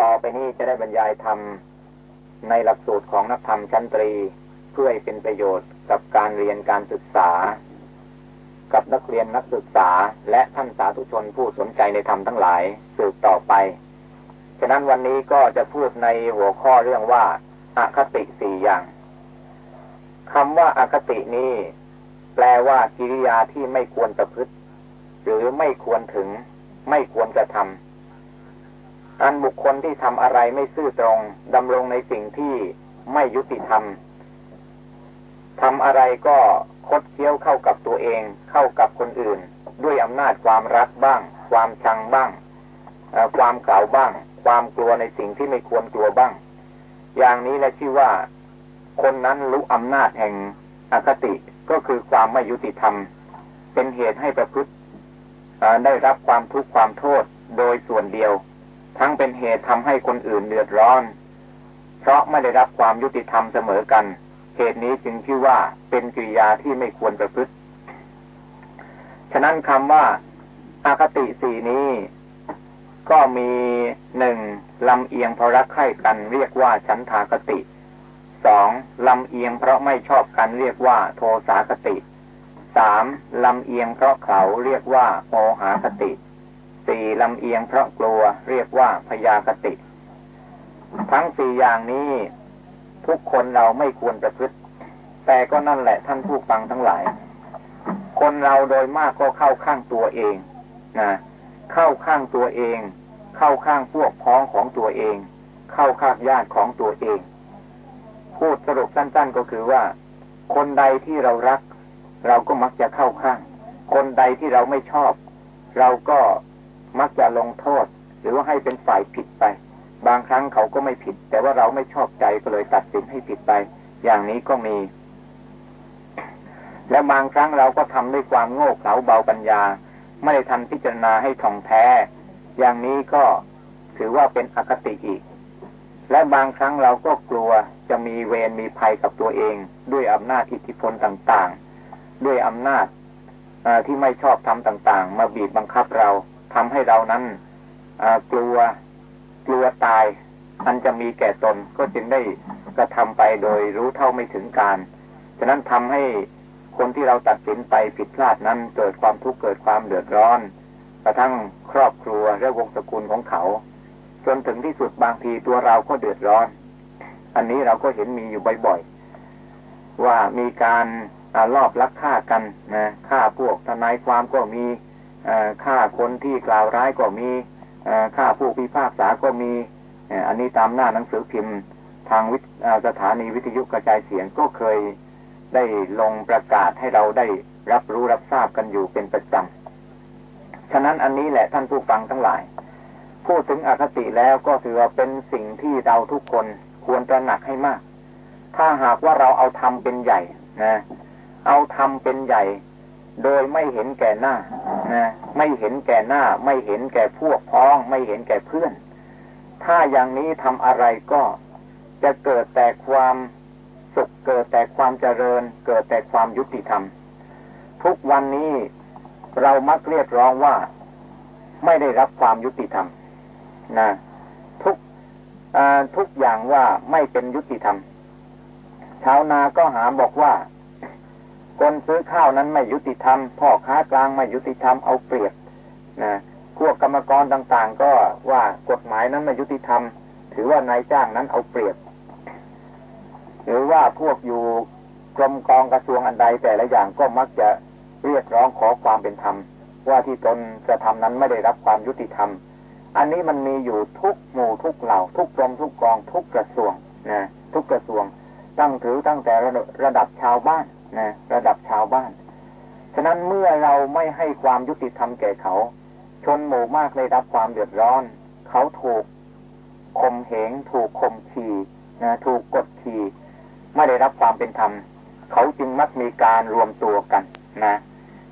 ต่อไปนี้จะได้บรรยายธรรมในหลักสูตรของนักธรรมชั้นตรี เพื่อให้เป็นประโยชน์กับการเรียนการศึกษา กับนักเรียนนักศึกษาและท่านสาธุชนผู้สนใจในธรรมทั้งหลายสืบต่อไป ฉะนั้นวันนี้ก็จะพูดในหัวข้อเรื่องว่าอาคติสี่อย่างคำว่าอาคตินี้ แปลว่ากิริยาที่ไม่ควรประพฤติ หรือไม่ควรถึง ไม่ควรกระทำ อันบุคคลที่ทำอะไรไม่ซื่อตรงดำรงในสิ่งที่ไม่ยุติธรรมทำอะไรก็คดเคี้ยวเข้ากับตัวเอง เข้ากับคนอื่น ด้วยอำนาจความรักบ้าง ความชังบ้างความเก่าวบ้าง ความกลัวในสิ่งที่ไม่ควรกลัวบ้าง อย่างนี้และชื่อว่า คนนั้นรู้อำนาจแห่งอคติก็คือความไม่ยุติธรรม เป็นเหตุให้ประพฤติได้รับความทุกข์ความโทษโดยส่วนเดียว ทั้งเป็นเหตุทำให้คนอื่นเดือดร้อน เพราะไม่ได้รับความยุติธรรมเสมอกัน เหตุนี้จึงชื่อว่าเป็นกิริยาที่ไม่ควรประพฤติ ฉะนั้นคำว่าอาคติสี่นี้ ก็มีหนึ่งลำเอียงเพราะรักใคร่กันเรียกว่าฉันทากติสองลำเอียงเพราะไม่ชอบกันเรียกว่าโทสาคติสามลำเอียงเพราะเขาเรียกว่าโมหาคติ สี่ลำเอียงเพราะกลัวเรียกว่าพยาคติ ทั้งสี่อย่างนี้ทุกคนเราไม่ควรประพฤติ แต่ก็นั่นแหละท่านผู้ฟังทั้งหลาย คนเราโดยมากก็เข้าข้างตัวเองนะเข้าข้างตัวเอง เข้าข้างพวกพ้องของตัวเอง เข้าข้างญาติของตัวเอง พูดสรุปสั้น ๆก็คือว่า คนใดที่เรารัก เราก็มักจะเข้าข้าง คนใดที่เราไม่ชอบ เราก็ มักจะลงโทษ หรือว่าให้เป็นฝ่ายผิดไป บางครั้งเขาก็ไม่ผิด แต่ว่าเราไม่ชอบใจก็เลยตัดสินให้ผิดไป อย่างนี้ก็มี และบางครั้งเราก็ทำด้วยความโง่เขลาเบาปัญญา ไม่ได้ทันพิจารณาให้ท่องแท้ อย่างนี้ก็ถือว่าเป็นอคติอีก และบางครั้งเราก็กลัวจะมีเวรมีภัยกับตัวเอง ด้วยอำนาจอิทธิพลต่างๆ ด้วยอำนาจที่ไม่ชอบทำต่างๆ มาบีบบังคับเรา ทำให้เรานั้นกลัวกลัวตายมันจะมีแก่ตนก็จึงได้กระทำไปโดยรู้เท่าไม่ถึงการฉะนั้นทำให้คนที่เราตัดสินไปผิดพลาดนั้นเกิดความทุกข์เกิดความเดือดร้อน กระทั่งครอบครัวและวงตระกูลของเขา จนถึงที่สุดบางทีตัวเราก็เดือดร้อน อันนี้เราก็เห็นมีอยู่บ่อยๆว่ามีการลอบลักฆ่ากันนะฆ่าพวกทนายความก็มี ฆ่าคนที่กล่าวร้ายก็มีฆ่าผู้พิพากษาก็มี อันนี้ตามหน้าหนังสือพิมพ์ทางสถานีวิทยุกระจายเสียงก็เคยได้ลงประกาศให้เราได้รับรู้รับทราบกันอยู่เป็นประจำ ฉะนั้นอันนี้แหละท่านผู้ฟังทั้งหลาย พูดถึงอคติแล้วก็ถือว่าเป็นสิ่งที่เราทุกคนควรตระหนักให้มาก ถ้าหากว่าเราเอาทำเป็นใหญ่นะ เอาทำเป็นใหญ่ โดยไม่เห็นแก่หน้านะไม่เห็นแก่หน้า ไม่เห็นแก่พวกพ้อง ไม่เห็นแก่เพื่อน ถ้าอย่างนี้ทำอะไรก็จะเกิดแต่ความสุขเกิดแต่ความเจริญ เกิดแต่ความยุติธรรม ทุกวันนี้เรามักเรียกร้องว่าไม่ได้รับความยุติธรรมนะทุกทุกอย่างว่าไม่เป็นยุติธรรมชาวนาก็หาบอกว่า คนซื้อข้าวนั้นไม่ยุติธรรมพ่อค้ากลางไม่ยุติธรรมเอาเปรียบนะพวกกรรมกรต่างๆ ก็ว่ากฎหมายนั้นไม่ยุติธรรม ถือว่านายจ้างนั้นเอาเปรียบ หรือว่าพวกอยู่กรมกองกระทรวงอันใดแต่ละอย่างก็มักจะเรียกร้องขอความเป็นธรรม ว่าที่ตนจะทำนั้นไม่ได้รับความยุติธรรม อันนี้มันมีอยู่ทุกหมู่ทุกเหล่า ทุกกรมทุกกองทุกกระทรวงนะทุกกระทรวงตั้งถือตั้งแต่ระดับชาวบ้าน นะระดับชาวบ้าน ฉะนั้นเมื่อเราไม่ให้ความยุติธรรมแก่เขา ชนหมู่มากได้รับความเดือดร้อน เขาถูกข่มเหงถูกข่มขีนะถูกกดขี่ไม่ได้รับความเป็นธรรม เขาจึงมักมีการรวมตัวกันนะ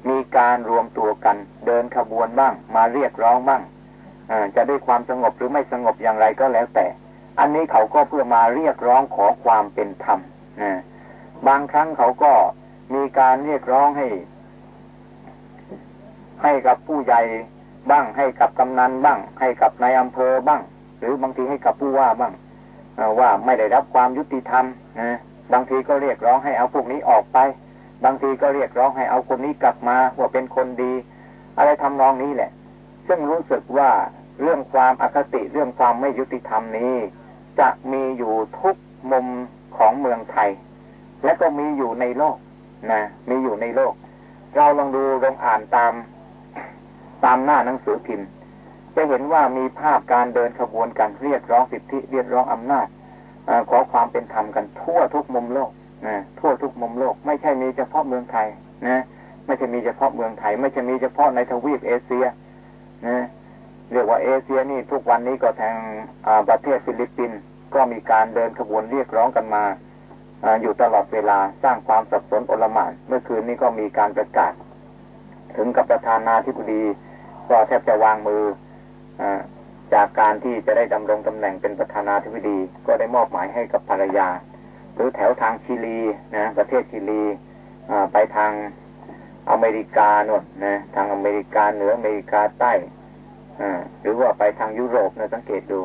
มีการรวมตัวกัน เดินขบวนบ้าง มาเรียกร้องบ้างจะด้วยความสงบหรือไม่สงบอย่างไรก็แล้วแต่ อันนี้เขาก็เพื่อมาเรียกร้องขอความเป็นธรรมนะ บางครั้งเขาก็มีการเรียกร้องให้ ให้กับผู้ใหญ่บ้าง ให้กับกำนันบ้าง ให้กับนายอำเภอบ้าง หรือบางทีให้กับผู้ว่าบ้างว่าไม่ได้รับความยุติธรรมนะบางทีก็เรียกร้องให้เอาพวกนี้ออกไป บางทีก็เรียกร้องให้เอาคนนี้กลับมาว่าเป็นคนดี อะไรทำนองนี้แหละ ซึ่งรู้สึกว่าเรื่องความอคติเรื่องความไม่ยุติธรรมนี้ จะมีอยู่ทุกมุมของเมืองไทย และก็มีอยู่ในโลกนะมีอยู่ในโลก เราลองดูลองอ่านตาม ตามหน้าหนังสือพิมพ์ จะเห็นว่ามีภาพการเดินขบวนกันเรียกร้องสิทธิเรียกร้องอำนาจอขอความเป็นธรรมกันทั่วทุกมุมโลกนะทั่วทุกมุมโลก ไม่ใช่มีเฉพาะเมืองไทยนะไม่ใช่มีเฉพาะเมืองไทย ไม่ใช่มีเฉพาะในทวีปเอเชียนะเรียกว่าเอเชียนี่ทุกวันนี้ก็ทางประเทศฟิลิปปินส์ก็มีการเดินขบวนเรียกร้องกันมา อยู่ตลอดเวลาสร้างความสับสนอลหม่านเมื่อคืนนี้ก็มีการประกาศ ถึงกับประธานาธิบดีก็แทบจะวางมือจากการที่จะได้ดำรงตำแหน่งเป็นประธานาธิบดี ก็ได้มอบหมายให้กับภรรยา หรือแถวทางชิลีนะประเทศชิลีไปทางอเมริกาโน่นนะทางอเมริกาเหนืออเมริกาใต้หรือว่าไปทางยุโรปนะสังเกตดู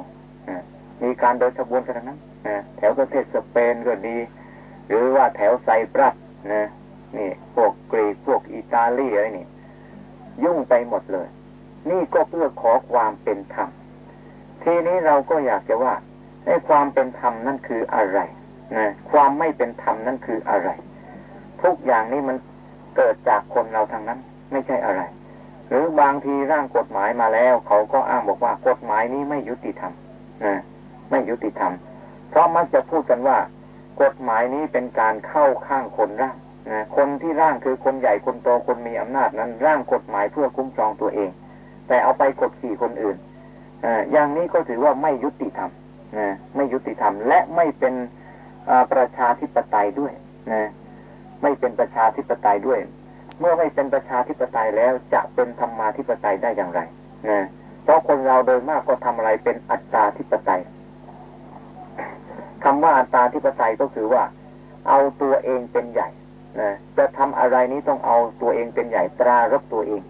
มีการเดินขบวนกันนั้นแถวประเทศสเปนก็ดี หรือว่าแถวไซปรัสนะนี่พวกกรีกพวกอิตาลีอะไรนี่ ยุ่งไปหมดเลย นี่ก็เพื่อขอความเป็นธรรม ทีนี้เราก็อยากจะว่าไอ้ความเป็นธรรมนั่นคืออะไรนะความไม่เป็นธรรมนั่นคืออะไร ทุกอย่างนี้มันเกิดจากคนเราทางนั้น ไม่ใช่อะไร หรือบางทีร่างกฎหมายมาแล้ว เขาก็อ้างบอกว่ากฎหมายนี้ไม่ยุติธรรมนะไม่ยุติธรรม เพราะมักจะพูดกันว่า กฎหมายนี้เป็นการเข้าข้างคนร่างนะคนที่ร่างคือคนใหญ่คนโตคนมีอำนาจนั้น ร่างกฎหมายเพื่อคุ้มครองตัวเอง แต่เอาไปกดขี่คนอื่นออย่างนี้ก็ถือว่าไม่ยุติธรรมนะไม่ยุติธรรมและไม่เป็นประชาธิปไตยด้วยนะไม่เป็นประชาธิปไตยด้วย เมื่อไม่เป็นประชาธิปไตยแล้วจะเป็นธรรมาธิปไตยได้อย่างไรนะเพราะคนเราโดยมากก็ทำอะไรเป็นอัตตาธิปไตย ว่าอัตตาธิปไตยก็คือว่า เอาตัวเองเป็นใหญ่นะจะทำอะไรนี้ต้องเอาตัวเองเป็นใหญ่ตรารบตัวเอง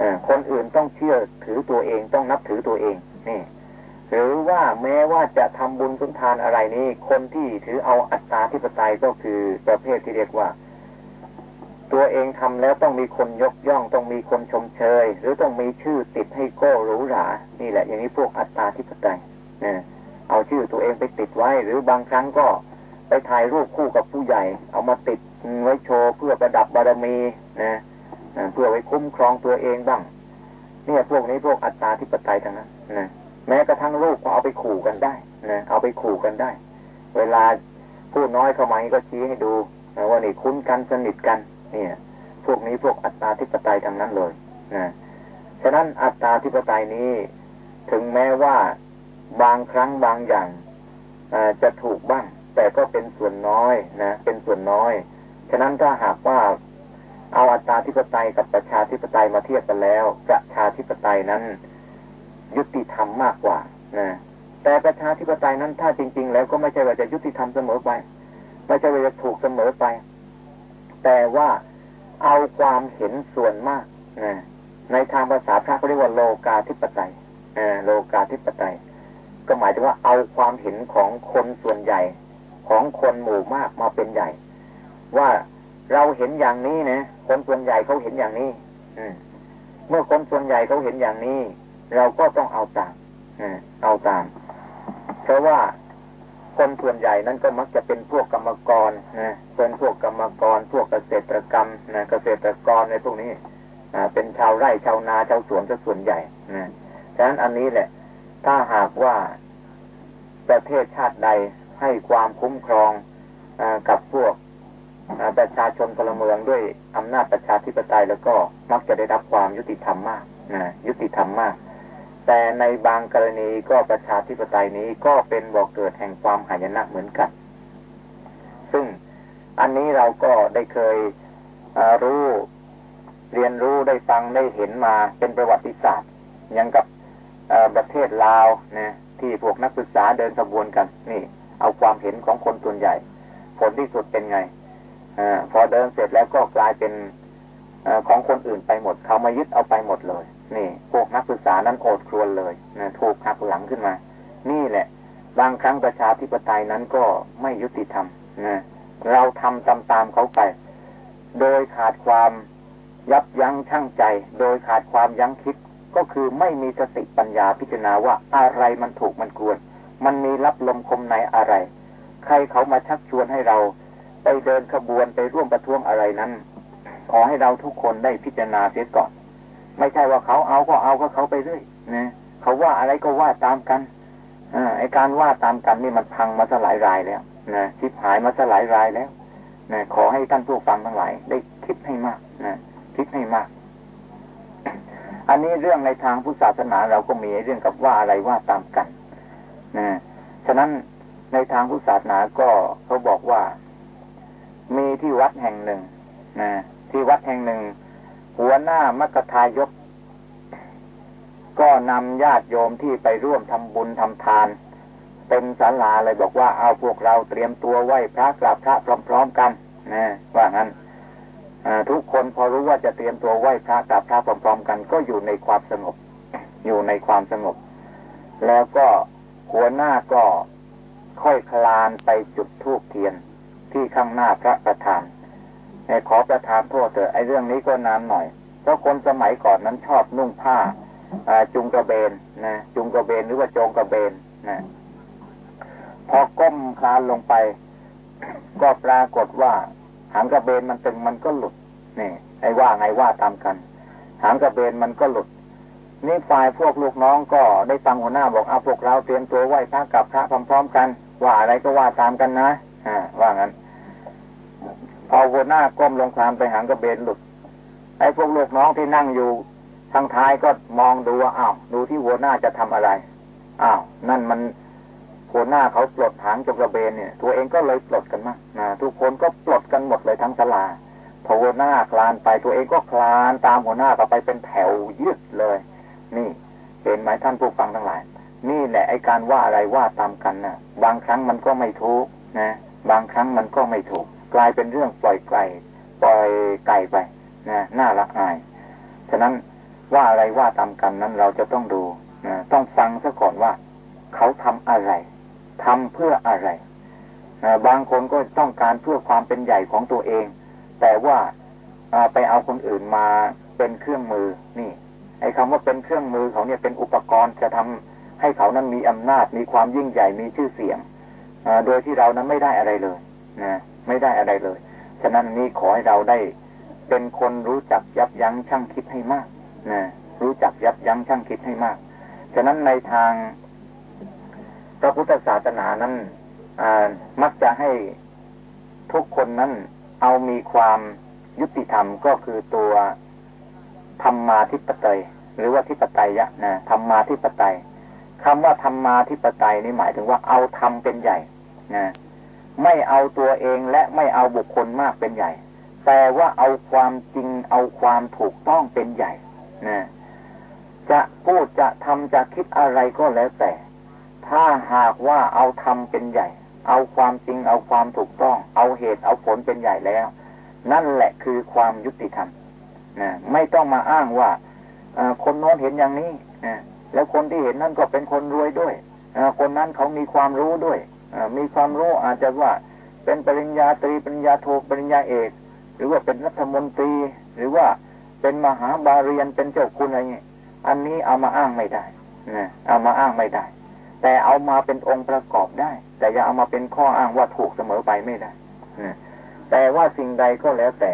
อคนอื่นต้องเชื่อถือตัวเองต้องนับถือตัวเองนี่หรือว่าแม้ว่าจะทำบุญสุนทานอะไรนี้ คนที่ถือเอาอัตตาธิปไตยก็คือประเภทที่เรียกว่า ตัวเองทำแล้วต้องมีคนยกย่อง ต้องมีคนชมเชย หรือต้องมีชื่อติดให้โก้หรูหรา นี่แหละ อย่างนี้พวกอัตตาธิปไตยนะ เอาชื่อตัวเองไปติดไว้ หรือบางครั้งก็ไปถ่ายรูปคู่กับผู้ใหญ่ เอามาติดไว้โชว์เพื่อประดับบารมีนะเพื่อไว้คุ้มครองตัวเองบ้าง เนี่ยพวกนี้พวกอัตตาธิปไตยทั้งนั้นนะแม้กระทั่งรูปก็เอาไปขู่กันได้นะเอาไปขู่กันได้ เวลาพูดน้อยเข้ามาก็ชี้ให้ดูนะว่านี่คุ้นกันสนิทกัน เนี่ย พวกนี้พวกอัตตาธิปไตยทั้งนั้นเลยนะฉะนั้นอัตตาธิปไตยนี้ ถึงแม้ว่า บางครั้งบางอย่างจะถูกบ้าง แต่ก็เป็นส่วนน้อยนะเป็นส่วนน้อย ฉะนั้นถ้าหากว่าเอาอัตตาธิปไตยกับประชาธิปไตยมาเทียบกันแล้ว ประชาธิปไตยนั้น ยุติธรรมมากกว่านะแต่ประชาธิปไตยนั้นถ้าจริง ๆ แล้วก็ไม่ใช่ว่าจะยุติธรรมเสมอไป ไม่ใช่ว่าจะถูกเสมอไป แต่ว่าเอาความเห็นส่วนมากนะในทางภาษาพระเขาเรียกว่าโลกาธิปไตยโลกาธิปไตย ก็หมายถึงว่าเอาความเห็นของคนส่วนใหญ่ ของคนหมู่มากมาเป็นใหญ่ ว่าเราเห็นอย่างนี้นะคนส่วนใหญ่เขาเห็นอย่างนี้ อืเมื่อคนส่วนใหญ่เขาเห็นอย่างนี้ เราก็ต้องเอาตามเอาตาม เพราะว่าคนส่วนใหญ่นั้นก็มักจะเป็นพวกกรรมกรนะเป็นพวกกรรมกร พวกเกษตรกรรมนะเกษตรกรในพวกนี้เป็นชาวไร่ชาวนาชาวสวนจะส่วนใหญ่นะฉะนั้นอันนี้แหละ ถ้าหากว่าประเทศชาติใดให้ความคุ้มครองอกับพวกประชาชนพลเมืองด้วยอำนาจประชาธิปไตยแล้วก็มักจะได้รับความยุติธรรมมากนะยุติธรรมมาก แต่ในบางกรณีก็ประชาธิปไตยนี้ก็เป็นบ่อกเกิดแห่งความหายนะเหมือนกัน ซึ่งอันนี้เราก็ได้เคยรู้เรียนรู้ได้ฟังได้เห็นมาเป็นประวัติศาสตร์อย่างกับ ประเทศลาวนะที่พวกนักศึกษาเดินขบวนกัน นี่ เอาความเห็นของคนส่วนใหญ่ ผลที่สุดเป็นไงอพอเดินเสร็จแล้วก็กลายเป็นอของคนอื่นไปหมด เขามายึดเอาไปหมดเลย นี่ พวกนักศึกษานั้นโอดครวนเลยนะถูกหักหลังขึ้นมา นี่แหละ บางครั้งประชาธิปไตยนั้นก็ไม่ยุติธรรมนะเราทำตามๆเขาไป โดยขาดความยับยั้งชั่งใจ โดยขาดความยั้งคิด ก็คือไม่มีสติปัญญาพิจารณาว่าอะไรมันถูกมันควร มันมีรับลมคมในอะไร ใครเขามาชักชวนให้เรา ไปเดินขบวนไปร่วมประท้วงอะไรนั้น ขอให้เราทุกคนได้พิจารณาเสียก่อน ไม่ใช่ว่าเขาเอาก็เอาก็เขาไปเรื่อยนะเขาว่าอะไรก็ว่าตามกันอไอการว่าตามกันนี่มันพังมาสลายรายแล้วนะชิบหายมาสลายรายแล้วนะขอให้ท่านผู้ฟังทั้งหลายได้คิดให้มากนะคิดให้มาก อันนี้เรื่องในทางพุทธศาสนาเราก็มีเรื่องกับว่าอะไรว่าตามกันนะฉะนั้นในทางพุทธศาสนาก็เขาบอกว่า มีที่วัดแห่งหนึ่งนะที่วัดแห่งหนึ่ง หัวหน้ามกทายก ก็นำญาติโยมที่ไปร่วมทำบุญทำทาน เป็นศาลาเลยบอกว่าเอาพวกเราเตรียมตัวไหว้พระกราบพระพร้อม ๆ กันนะว่างั้น ทุกคนพอรู้ว่าจะเตรียมตัวไหว้พระกราบพระพร้อมๆ กันก็อยู่ในความสงบ อยู่ในความสงบ แล้วก็หัวหน้าก็ค่อยคลานไปจุดธูปเทียนที่ข้างหน้าพระประธานขอประทานโทษเถอะไอ้เรื่องนี้ก็นานหน่อย เพราะคนสมัยก่อนนั้นชอบนุ่งผ้าจุงกระเบนนะจุงกระเบนหรือว่าโจงกระเบนนะพอก้มคลานลงไป ก็ปรากฏว่าหางกระเบนมันตึงมันก็หลุด นี่ไอ้ว่าไงว่าตามกัน หางกระเบนมันก็หลุด นี่ฝ่ายพวกลูกน้องก็ได้ฟังหัวหน้าบอกเอาพวกเราเตรียมตัวไหว้พระกับพระพร้อมๆกัน ว่าอะไรก็ว่าตามกันนะอ่าว่างั้นพอหัวหน้าก้มลงคลานไปหางกระเบนหลุด ไอ้พวกลูกน้องที่นั่งอยู่ทางท้ายก็มองดูว่าอ้าวดูที่หัวหน้าจะทำอะไรอ้าวนั่นมันหัวหน้าเขาปลดหางจงกระเบนเนี่ย ตัวเองก็เลยปลดกันมานะทุกคนก็ปลดกันหมดเลยทั้งสลา พอหัวหน้าคลานไปตัวเองก็คลานตามหัวหน้าต่อไปเป็นแถวยืดเลย นี่เห็นไหมท่านผู้ฟังทั้งหลาย นี่แหละไอการว่าอะไรว่าตามกันนะบางครั้งมันก็ไม่ถูกนะ บางครั้งมันก็ไม่ถูก กลายเป็นเรื่องปล่อยไกลปล่อยไก่ไปนะน่าละอาย ฉะนั้นว่าอะไรว่าตามกันนั้นเราจะต้องดูนะต้องฟังซะก่อนว่า เขาทำอะไรทำเพื่ออะไรนะบางคนก็ต้องการเพื่อความเป็นใหญ่ของตัวเอง แต่ว่าไปเอาคนอื่นมาเป็นเครื่องมือนี่ไอ้คำว่าเป็นเครื่องมือเขาเนี่ยเป็นอุปกรณ์จะทำให้เขานั้นมีอำนาจมีความยิ่งใหญ่มีชื่อเสียงโดยที่เรานั้นไม่ได้อะไรเลยนะไม่ได้อะไรเลย ฉะนั้นนี้ขอให้เราได้เป็นคนรู้จักยับยั้งชั่งคิดให้มากนะรู้จักยับยั้งชั่งคิดให้มาก ฉะนั้นในทางพระพุทธศาสนานั้นมักจะให้ทุกคนนั้น เอามีความยุติธรรมก็คือตัวธรรมาทิปไตย หรือว่าทิปไตยะนะธรรมาทิปไตยคำว่าธรรมาทิปไตยนี่หมายถึงว่าเอาธรรมเป็นใหญ่นะไม่เอาตัวเองและไม่เอาบุคคลมากเป็นใหญ่ แต่ว่าเอาความจริงเอาความถูกต้องเป็นใหญ่นะจะพูดจะทำจะคิดอะไรก็แล้วแต่ ถ้าหากว่าเอาทำเป็นใหญ่ เอาความจริงเอาความถูกต้อง เอาเหตุเอาผลเป็นใหญ่แล้ว นั่นแหละคือความยุติธรรมนะไม่ต้องมาอ้างว่าคนโน้นเห็นอย่างนี้นะแล้วคนที่เห็นนั่นก็เป็นคนรวยด้วยคนนั้นเขามีความรู้ด้วยมีความรู้อาจจะว่าเป็นปริญญาตรีปริญญาโทปริญญาเอก หรือว่าเป็นรัฐมนตรี หรือว่าเป็นมหาบาเรียนเป็นเจ้าคุณอะไรเงี้ยอันนี้เอามาอ้างไม่ได้นะเอามาอ้างไม่ได้ แต่เอามาเป็นองค์ประกอบได้ แต่อย่าเอามาเป็นข้ออ้างว่าถูกเสมอไปไม่ได้แต่ว่าสิ่งใดก็แล้วแต่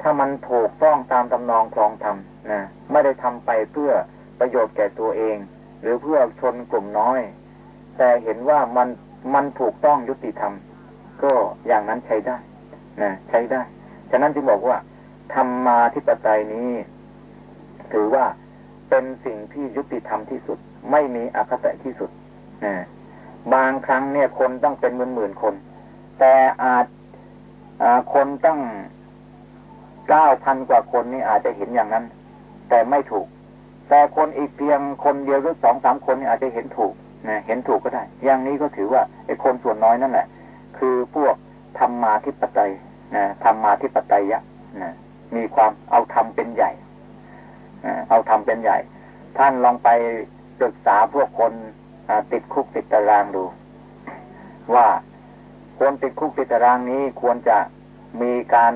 ถ้ามันถูกต้องตามตำนองคลองธรรมนะไม่ได้ทำไปเพื่อประโยชน์แก่ตัวเอง หรือเพื่อชนกลุ่มน้อย แต่เห็นว่ามันมันถูกต้องยุติธรรม ก็อย่างนั้นใช้ได้นะใช้ได้ ฉะนั้นจึงบอกว่าธรรมาธิปไตยนี้ ถือว่าเป็นสิ่งที่ยุติธรรมที่สุด ไม่มีอคติที่สุด บางครั้งเนี่ยคนต้องเป็นหมื่นหมื่นคน แต่อาจคนตั้งเก้าพันกว่าคนนี่อาจจะเห็นอย่างนั้น แต่ไม่ถูก แต่คนอีกเพียงคนเดียวหรือสองสามคนนี่อาจจะเห็นถูกนะเห็นถูกก็ได้ อย่างนี้ก็ถือว่าไอ้คนส่วนน้อยนั่นแหละ คือพวกธรรมาธิปไตยนะธรรมาธิปไตยะนะมีความเอาธรรมเป็นใหญ่เอาทำเป็นใหญ่ ท่านลองไปปรึกษาพวกคน ติดคุกติดตารางดู ว่าคนติดคุกติดตารางนี้ควรจะมีการ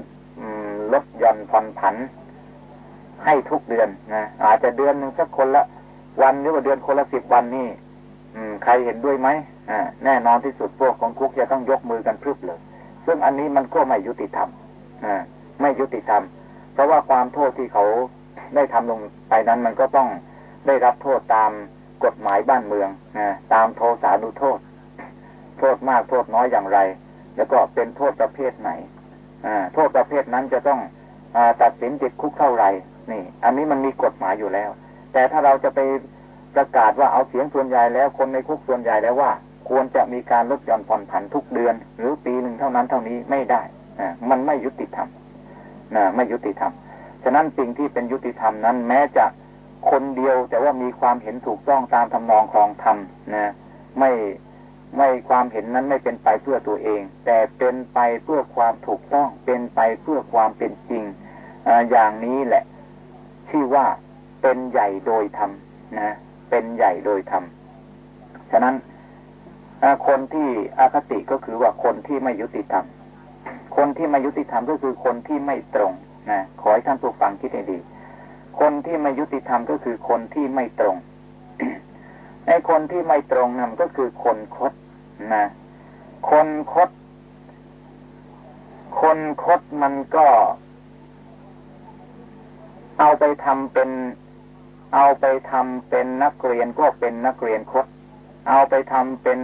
ลดหย่อนผ่อนผัน ให้ทุกเดือนนะอาจจะเดือนหนึ่งสักคนละวันหรือว่าเดือนคนละสิบวันนี่ใครเห็นด้วยไหมแน่นอนที่สุดพวกของคุกจะต้องยกมือกันพรึบเลย ซึ่งอันนี้มันก็ไม่ยุติธรรมไม่ยุติธรรม เพราะว่าความโทษที่เขาได้ทำลงไปนั้นมันก็ต้องได้รับโทษตาม กฎหมายบ้านเมืองนะตามโทสานุโทษ โทษมากโทษน้อยอย่างไร แล้วก็เป็นโทษประเภทไหนโทษประเภทนั้นจะต้องอตัดสินติดคุกเท่าไหร่นี่ อันนี้มันมีกฎหมายอยู่แล้ว แต่ถ้าเราจะไปประกาศว่าเอาเสียงส่วนใหญ่แล้วคนในคุกส่วนใหญ่แล้วว่า ควรจะมีการลดหย่อนผ่อนผันทุกเดือน หรือปีหนึ่งเท่านั้นเท่านี้ไม่ได้มันไม่ยุติธรรมนะไม่ยุติธรรม ฉะนั้นสิ่งที่เป็นยุติธรรมนั้น แม้จะ คนเดียวแต่ว่ามีความเห็นถูกต้องตามทำนองครองธรรมนะไม่ไม่ความเห็นนั้นไม่เป็นไปเพื่อตัวเอง แต่เป็นไปเพื่อความถูกต้องเป็นไปเพื่อความเป็นจริงออย่างนี้แหละ ชื่อว่าเป็นใหญ่โดยธรรมนะเป็นใหญ่โดยธรรมฉะนั้นคนที่อาคติก็คือว่าคนที่ไม่ยุติธรรม คนที่ไม่ยุติธรรมก็คือคนที่ไม่ตรงนะขอให้ท่านผู้ฟังคิดให้ดี คนที่ไม่ยุติธรรมก็คือคนที่ไม่ตรงไอ้คนที่ไม่ตรงนั่นก็คือคนคดนะ คนคด คนคดมันก็ เอาไปทำเป็น เอาไปทำเป็นนักเรียนก็เป็นนักเรียนคด เอาไปทำเป็น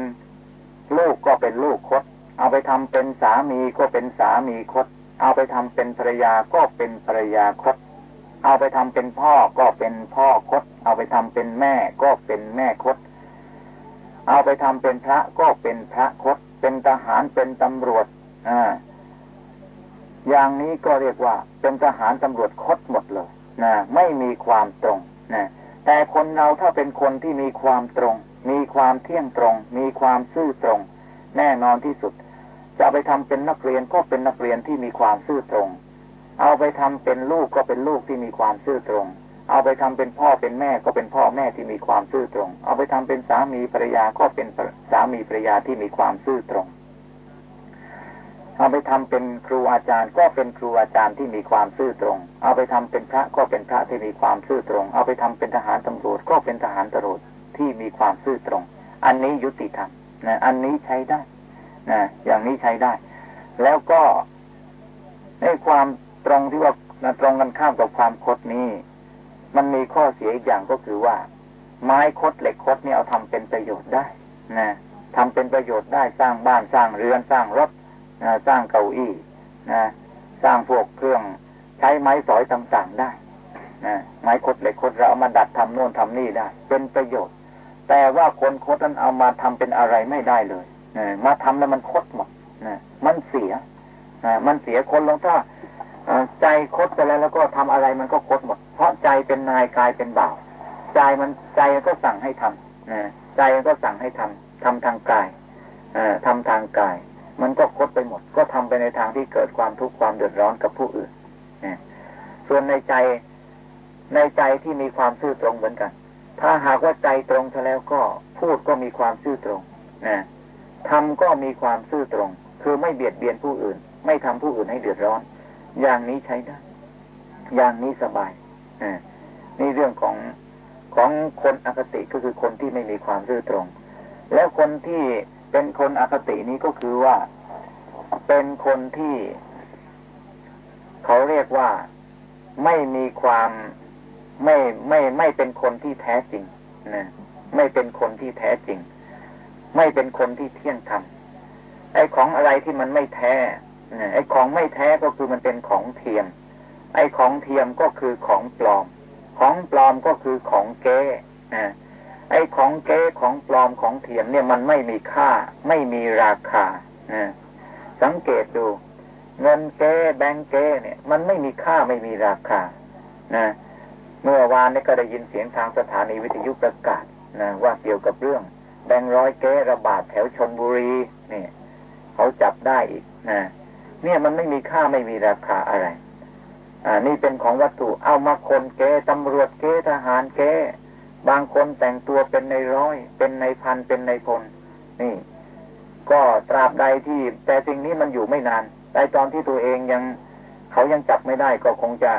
ลูกก็เป็นลูกคด เอาไปทำเป็นสามีก็เป็นสามีคด เอาไปทำเป็นภรรยาก็เป็นภรรยาคด เอาไปทำเป็นพ่อก็เป็นพ่อคด เอาไปทำเป็นแม่ก็เป็นแม่คด เอาไปทำเป็นพระก็เป็นพระคด เป็นทหารเป็นตำรวจอ่าอย่างนี้ก็เรียกว่าเป็นทหารตำรวจคดหมดเลยนะไม่มีความตรงนะแต่คนเราถ้าเป็นคนที่มีความตรง มีความเที่ยงตรง มีความซื่อตรง แน่นอนที่สุด จะไปทำเป็นนักเรียนก็เป็นนักเรียนที่มีความซื่อตรง เอาไปทำเป็นลูกก็เป็นลูกที่มีความซื่อตรง เอาไปทำเป็นพ่อเป็นแม่ก็เป็นพ่อแม่ที่มีความซื่อตรง เอาไปทำเป็นสามีภรรยาก็เป็นสามีภรรยาที่มีความซื่อตรงเอาไปทำเป็นครูอาจารย์ก็เป็นครูอาจารย์ที่มีความซื่อตรง เอาไปทำเป็นพระก็เป็นพระที่มีความซื่อตรง เอาไปทำเป็นทหารตำรวจก็เป็นทหารตำรวจที่มีความซื่อตรง อันนี้ยุติธรรมนะ อันนี้ใช้ได้นะอย่างนี้ใช้ได้ แล้วก็ในความ ตรงที่ว่าตรงกันข้ามกับความคดนี้ มันมีข้อเสียอีกอย่างก็คือว่า ไม้คดเหล็กคดนี่เอาทำเป็นประโยชน์ได้นะทำเป็นประโยชน์ได้สร้างบ้านสร้างเรือนสร้างรถนะสร้างเก้าอี้นะสร้างพวกเครื่องใช้ไม้สอยต่างๆได้นะไม้คดเหล็กคดเราเอามาดัดทำโน่นทำนี่ได้ เป็นประโยชน์ แต่ว่าคนคดนั้นเอามาทำเป็นอะไรไม่ได้เลยนะมาทำแล้วมันคดหมดนะมันเสียนะมันเสียคนลงถ้า ใจคดไปแล้วแล้วก็ทำอะไรมันก็คดหมด เพราะใจเป็นนายกายเป็นบ่าว ใจมันใจมันก็สั่งให้ทำนะใจมันก็สั่งให้ทำทำทางกายอทำทางกาย มันก็คดไปหมด ก็ทำไปในทางที่เกิดความทุกข์ความเดือดร้อนกับผู้อื่นนะส่วนในใจในใจที่มีความซื่อตรงเหมือนกัน ถ้าหากว่าใจตรงแล้วก็พูดก็มีความซื่อตรงนะทำก็มีความซื่อตรง คือไม่เบียดเบียนผู้อื่น ไม่ทำผู้อื่นให้เดือดร้อน อย่างนี้ใช้ได้ อย่างนี้สบายนี่เรื่องของของคนอคติก็คือคนที่ไม่มีความซื่อตรง แล้วคนที่เป็นคนอคตินี้ก็คือว่าเป็นคนที่ เขาเรียกว่าไม่มีความไม่ไม่ไม่เป็นคนที่แท้จริงนะไม่เป็นคนที่แท้จริง ไม่เป็นคนที่เที่ยงธรรมไอ้ของอะไรที่มันไม่แท้ ไอ้ของไม่แท้ก็คือมันเป็นของเทียม ไอ้ของเทียมก็คือของปลอม ของปลอมก็คือของเก๊ไอ้ของเก๊ของปลอมของเทียมเนี่ยมันไม่มีค่า ไม่มีราคาสังเกตดู เงินเก๊แบงเก๊เนี่ย มันไม่มีค่าไม่มีราคานะเมื่อวานนี้ก็ได้ยินเสียงทางสถานีวิทยุประกาศนะว่าเกี่ยวกับเรื่องแบงร้อยเก๊ระบาดแถวชนบุรีเนี่ยเขาจับได้อีกนะ เนี่ยมันไม่มีค่าไม่มีราคาอะไร อ่า นี่เป็นของวัตถุเอามาคนเกตำรวจเกทหารเกบางคนแต่งตัวเป็นในร้อย เป็นในพันเป็นในพลนี่ ก็ตราบใดที่ แต่สิ่งนี้มันอยู่ไม่นานในตอนที่ตัวเองยังเขายังจับไม่ได้ก็คงจะ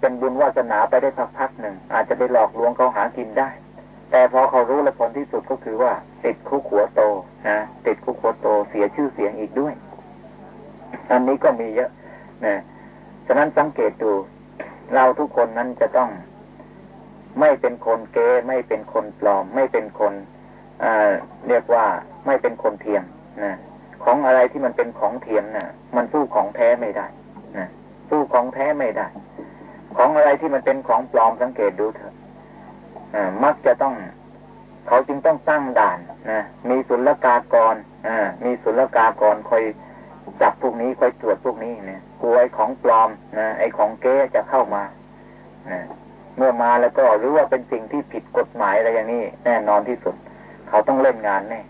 เป็นบุญวาสนาไปได้สักพักหนึ่ง อาจจะไปหลอกลวงเขาหากินได้ แต่พอเขารู้และผลที่สุดก็คือว่า ติดคุกหัวโตนะติดคุกหัวโตเสียชื่อเสียงอีกด้วย อันนี้ก็มีเยอะนะฉะนั้นสังเกตดู เราทุกคนนั้นจะต้องไม่เป็นคนเกไม่เป็นคนปลอม ไม่เป็นคนเรียกว่าไม่เป็นคนเทียมนะของอะไรที่มันเป็นของเทียมนะ่ะ มันสู้ของแท้ไม่ได้นะสู้ของแท้ไม่ได้ ของอะไรที่มันเป็นของปลอมสังเกตดูเถอะมักจะต้อง เขาจึงต้องตั้งด่านนะมีศุลกากรอมีศุลกากรคอย จับพวกนี้คอยตรวจพวกนี้เนี่ยกลัวไอ้ของปลอมนะไอ้ของเก๊จะเข้ามานะเมื่อมาแล้วก็หรือว่าเป็นสิ่งที่ผิดกฎหมายอะไรอย่างนี้ แน่นอนที่สุด เขาต้องเล่นงานแน่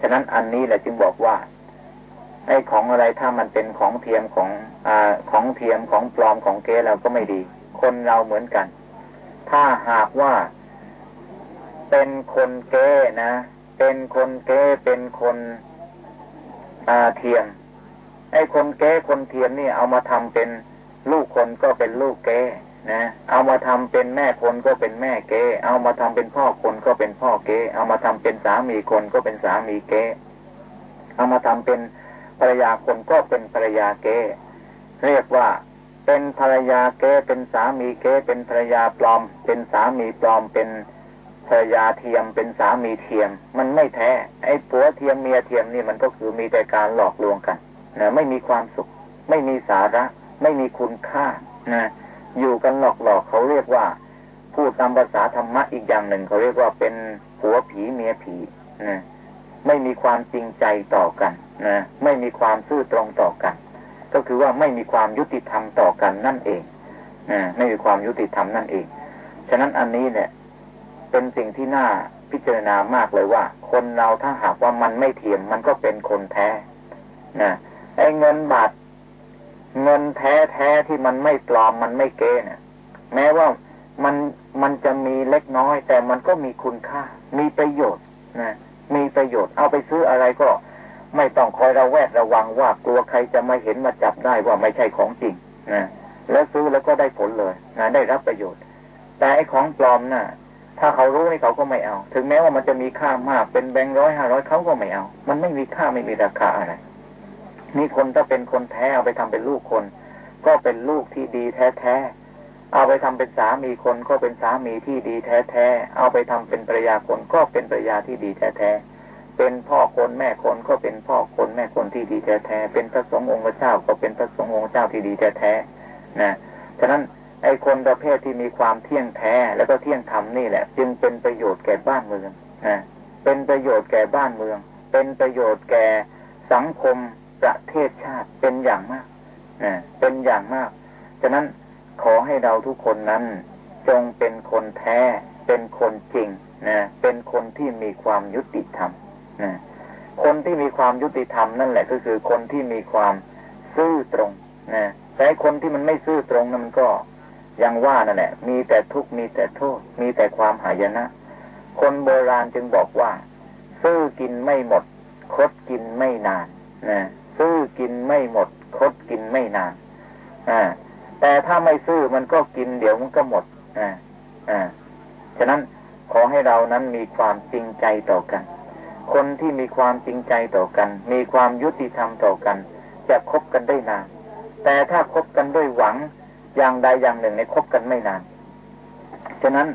ฉะนั้นอันนี้แหละจึงบอกว่าไอ้ของอะไรถ้ามันเป็นของเทียมของอของเทียมของปลอมของเก๊เราก็ไม่ดี คนเราเหมือนกัน ถ้าหากว่าเป็นคนเก้นะ เป็นคนเก้เป็นคนอาเทียม ไอ้คนเก้คนเทียมนี่เอามาทำเป็นลูกคนก็เป็นลูกเก้นะ เอามาทำเป็นแม่คนก็เป็นแม่เก้เอามาทำเป็นพ่อคนก็เป็นพ่อเก้เอามาทำเป็นสามีคนก็เป็นสามีเก้เอามาทำเป็นภรรยาคนก็เป็นภรรยาเก้เรียกว่าเป็นภรรยาเก้เป็นสามีเก้เป็นภรรยาปลอม เป็นสามีปลอมเป็นภรรยาเทียมเป็นสามีเทียม มันไม่แท้ไอ้ผัวเทียมเมียเทียมนี่มันก็คือมีแต่การหลอกลวงกัน นะไม่มีความสุข ไม่มีสาระ ไม่มีคุณค่านะอยู่กันหลอกหลอกเขาเรียกว่า พูดตามภาษาธรรมะอีกอย่างหนึ่งเขาเรียกว่าเป็นผัวผีเมียผีนะไม่มีความจริงใจต่อกันนะไม่มีความซื่อตรงต่อกัน ก็คือว่าไม่มีความยุติธรรมต่อกันนั่นเองนะไม่มีความยุติธรรมนั่นเอง ฉะนั้นอันนี้เนี่ย เป็นสิ่งที่น่าพิจารณามากเลยว่า คนเราถ้าหากว่ามันไม่เทียมมันก็เป็นคนแท้นะ ไอ้เงินบาทเงินแท้แท้ที่มันไม่ปลอมมันไม่เก้เนี่ยแม้ว่ามันมันจะมีเล็กน้อย แต่มันก็มีคุณค่า มีประโยชน์นะมีประโยชน์เอาไปซื้ออะไรก็ ไม่ต้องคอยระแวดระวังว่ากลัวใครจะมาเห็นมาจับได้ว่าไม่ใช่ของจริงนะแล้วซื้อแล้วก็ได้ผลเลยนะได้รับประโยชน์ แต่ไอ้ของปลอมนะ่ะ ถ้าเขารู้นี่เขาก็ไม่เอา ถึงแม้ว่ามันจะมีค่ามากเป็นแบงค์ร้อยห้าร้อยเขาก็ไม่เอา มันไม่มีค่าไม่มีราคาอะไร นี่คนถ้าเป็นคนแท้เอาไปทำเป็นลูกคน ก็เป็นลูกที่ดีแท้แท้เอาไปทำเป็นสามีคนก็เป็นสามีที่ดีแท้แท้เอาไปทำเป็นภรรยาคนก็เป็นภรรยาที่ดีแท้แท้เป็นพ่อคนแม่คนก็เป็นพ่อคนแม่คนที่ดีแท้แท้เป็นพระสงฆ์องค์เจ้าก็เป็นพระสงฆ์องค์เจ้าที่ดีแท้แท้นะฉะนั้นไอ้คนประเภทที่มีความเที่ยงแท้แล้วก็เที่ยงธรรมนี่แหละ จึงเป็นประโยชน์แก่บ้านเมืองนะเป็นประโยชน์แก่บ้านเมือง เป็นประโยชน์แก่สังคม ประเทศชาติเป็นอย่างมากนะเป็นอย่างมาก ฉะนั้นขอให้เราทุกคนนั้น จงเป็นคนแท้ เป็นคนจริงนะเป็นคนที่มีความยุติธรรมนะคนที่มีความยุติธรรมนั่นแหละก็คือคนที่มีความซื่อตรงนะแต่คนที่มันไม่ซื่อตรงนั้นมันก็ยังว่านั่นแหละ มีแต่ทุกข์มีแต่โทษ มีแต่ความหายนะ คนโบราณจึงบอกว่า ซื้อกินไม่หมด คดกินไม่นานนะ กินไม่หมด คดกินไม่นานอ่าแต่ถ้าไม่ซื้อมันก็กินเดี๋ยวมันก็หมดอ่าอ่าฉะนั้นขอให้เรานั้นมีความจริงใจต่อกัน คนที่มีความจริงใจต่อกัน มีความยุติธรรมต่อกัน จะคบกันได้นาน แต่ถ้าคบกันด้วยหวังอย่างใดอย่างหนึ่งในคบกันไม่นาน ฉะนั้น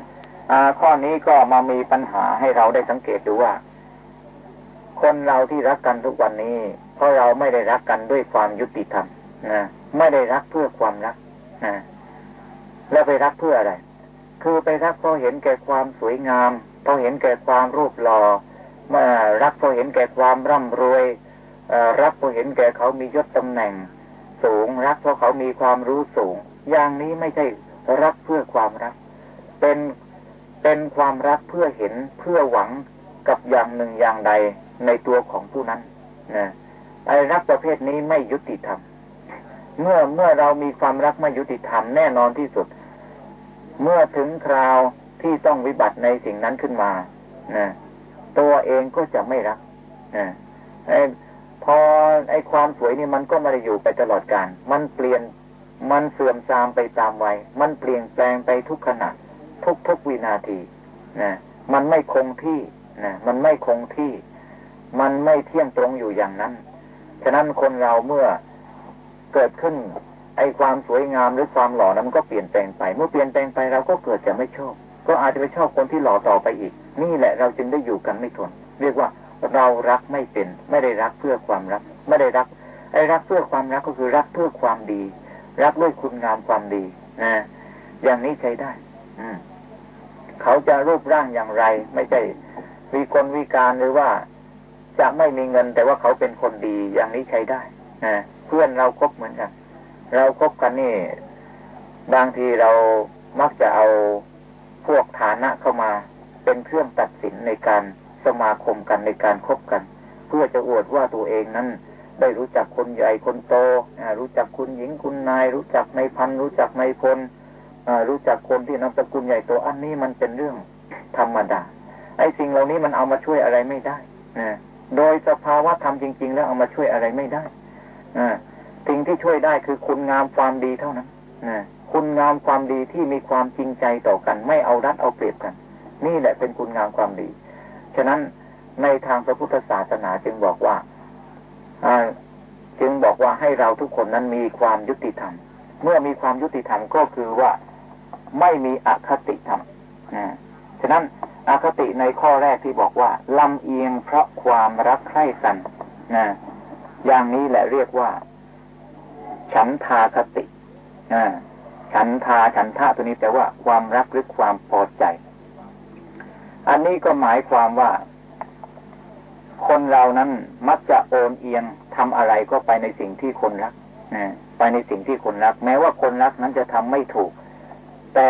ข้อนี้ก็มามีปัญหาให้เราได้สังเกตดูว่า คนเราที่รักกันทุกวันนี้ เพราะเราไม่ได้รักกันด้วยความยุติธรรมนะไม่ได้รักเพื่อความรักนะแล้วไปรักเพื่ออะไร คือไปรักเพราะเห็นแก่ความสวยงามเพราะเห็นแก่ความรูปหล่อมารักเพราะเห็นแก่ความร่ำรวยรักเพราะเห็นแก่เขามียศตำแหน่ง สูงรักเพราะเขามีความรู้สูง อย่างนี้ไม่ใช่รักเพื่อความรัก เป็นเป็นความรักเพื่อเห็นเพื่อหวังกับอย่างหนึ่งอย่างใดในตัวของผู้นั้นนะ ไอ้รักประเภทนี้ไม่ยุติธรรม เมื่อเมื่อเรามีความรักไม่ยุติธรรมแน่นอนที่สุด เมื่อถึงคราวที่ต้องวิบัติในสิ่งนั้นขึ้นมานะตัวเองก็จะไม่รักนะพอไอ้ความสวยนี่มันก็ไม่ได้อยู่ไปตลอดกาลมันเปลี่ยน มันเสื่อมทรามไปตามวัย มันเปลี่ยนแปลงไปทุกขณะ ทุกทุกวินาทีนะมันไม่คงที่นะมันไม่คงที่ มันไม่เที่ยงตรงอยู่อย่างนั้น ฉะนั้นคนเราเมื่อเกิดขึ้น ไอความสวยงามหรือความหล่อนั้นมันก็เปลี่ยนแปลงไป เมื่อเปลี่ยนแปลงไปเราก็เกิดจะไม่ชอบ ก็อาจจะไปชอบคนที่หล่อต่อไปอีก นี่แหละเราจึงได้อยู่กันไม่ทน เรียกว่าเรารักไม่เป็น ไม่ได้รักเพื่อความรัก ไม่ได้รัก ไอ้รักเพื่อความรักก็คือรักเพื่อความดี รักด้วยคุณงามความดีนะอย่างนี้ใช้ได้ อืม เขาจะรูปร่างอย่างไร ไม่ใช่วิกลวิการหรือว่า จะไม่มีเงิน แต่ว่าเขาเป็นคนดีอย่างนี้ใช้ได้นะเพื่อนเราคบเหมือนกันเราคบกันนี่ บางทีเรามักจะเอาพวกฐานะเข้ามาเป็นเครื่องตัดสินในการสมาคมกันในการคบกัน เพื่อจะอวดว่าตัวเองนั้น ได้รู้จักคนใหญ่คนโตรู้จักคุณหญิงคุณนาย รู้จักในพันรู้จักในพลรู้จักคนที่นามสกุลใหญ่โตอันนี้มันเป็นเรื่องธรรมดาไอ้สิ่งเหล่านี้มันเอามาช่วยอะไรไม่ได้นะ โดยสภาวะธรรมจริง ๆ แล้วเอามาช่วยอะไรไม่ได้อสิ่งที่ช่วยได้คือคุณงามความดีเท่านั้นนะคุณงามความดีที่มีความจริงใจต่อกัน ไม่เอารัดเอาเปรียบกัน นี่แหละเป็นคุณงามความดี ฉะนั้นในทางพระพุทธศาสนาจึงบอกว่าจึงบอกว่าให้เราทุกคนนั้นมีความยุติธรรม เมื่อมีความยุติธรรมก็คือว่าไม่มีอคติธรรม ฉะนั้นอคติในข้อแรกที่บอกว่าลำเอียงเพราะความรักใคร่กันนะอย่างนี้แหละเรียกว่า ฉันทาคติฉันทาฉันทะตัวนี้แปลว่าความรักหรือความพอใจ อันนี้ก็หมายความว่า คนเรานั้นมักจะโอนเอียงทำอะไรก็ไปในสิ่งที่คนรักไปในสิ่งที่คนรัก แม้ว่าคนรักนั้นจะทำไม่ถูก แต่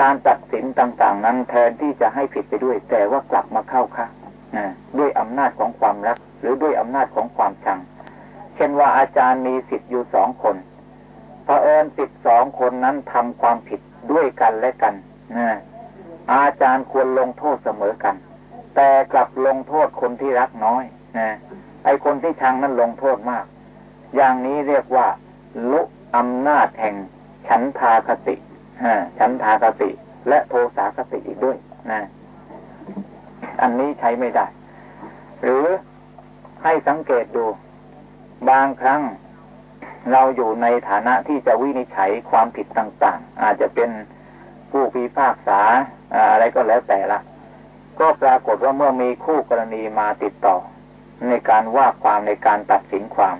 การตัดสินต่าง ๆ นั้นแทนที่จะให้ผิดไปด้วย แต่ว่ากลับมาเข้าค่ะด้วยอำนาจของความรัก หรือด้วยอำนาจของความชัง เช่นว่าอาจารย์มีสิทธิ์อยู่สองคนพระเอิญสิทธิ์สองคนนั้นทำความผิดด้วยกันและกันนะอาจารย์ควรลงโทษเสมอกัน แต่กลับลงโทษคนที่รักน้อยนะไอคนที่ชังนั้นลงโทษมาก อย่างนี้เรียกว่าลุอำนาจแห่งฉันทาคติ ฉันทาคติ และโทสาคติอีกด้วยนะอันนี้ใช้ไม่ได้ หรือให้สังเกตดู บางครั้งเราอยู่ในฐานะที่จะวินิจฉัยความผิดต่าง ๆ อาจจะเป็นผู้พิพากษาอะไรก็แล้วแต่ละ ก็ปรากฏว่าเมื่อมีคู่กรณีมาติดต่อ ในการว่าความในการตัดสินความ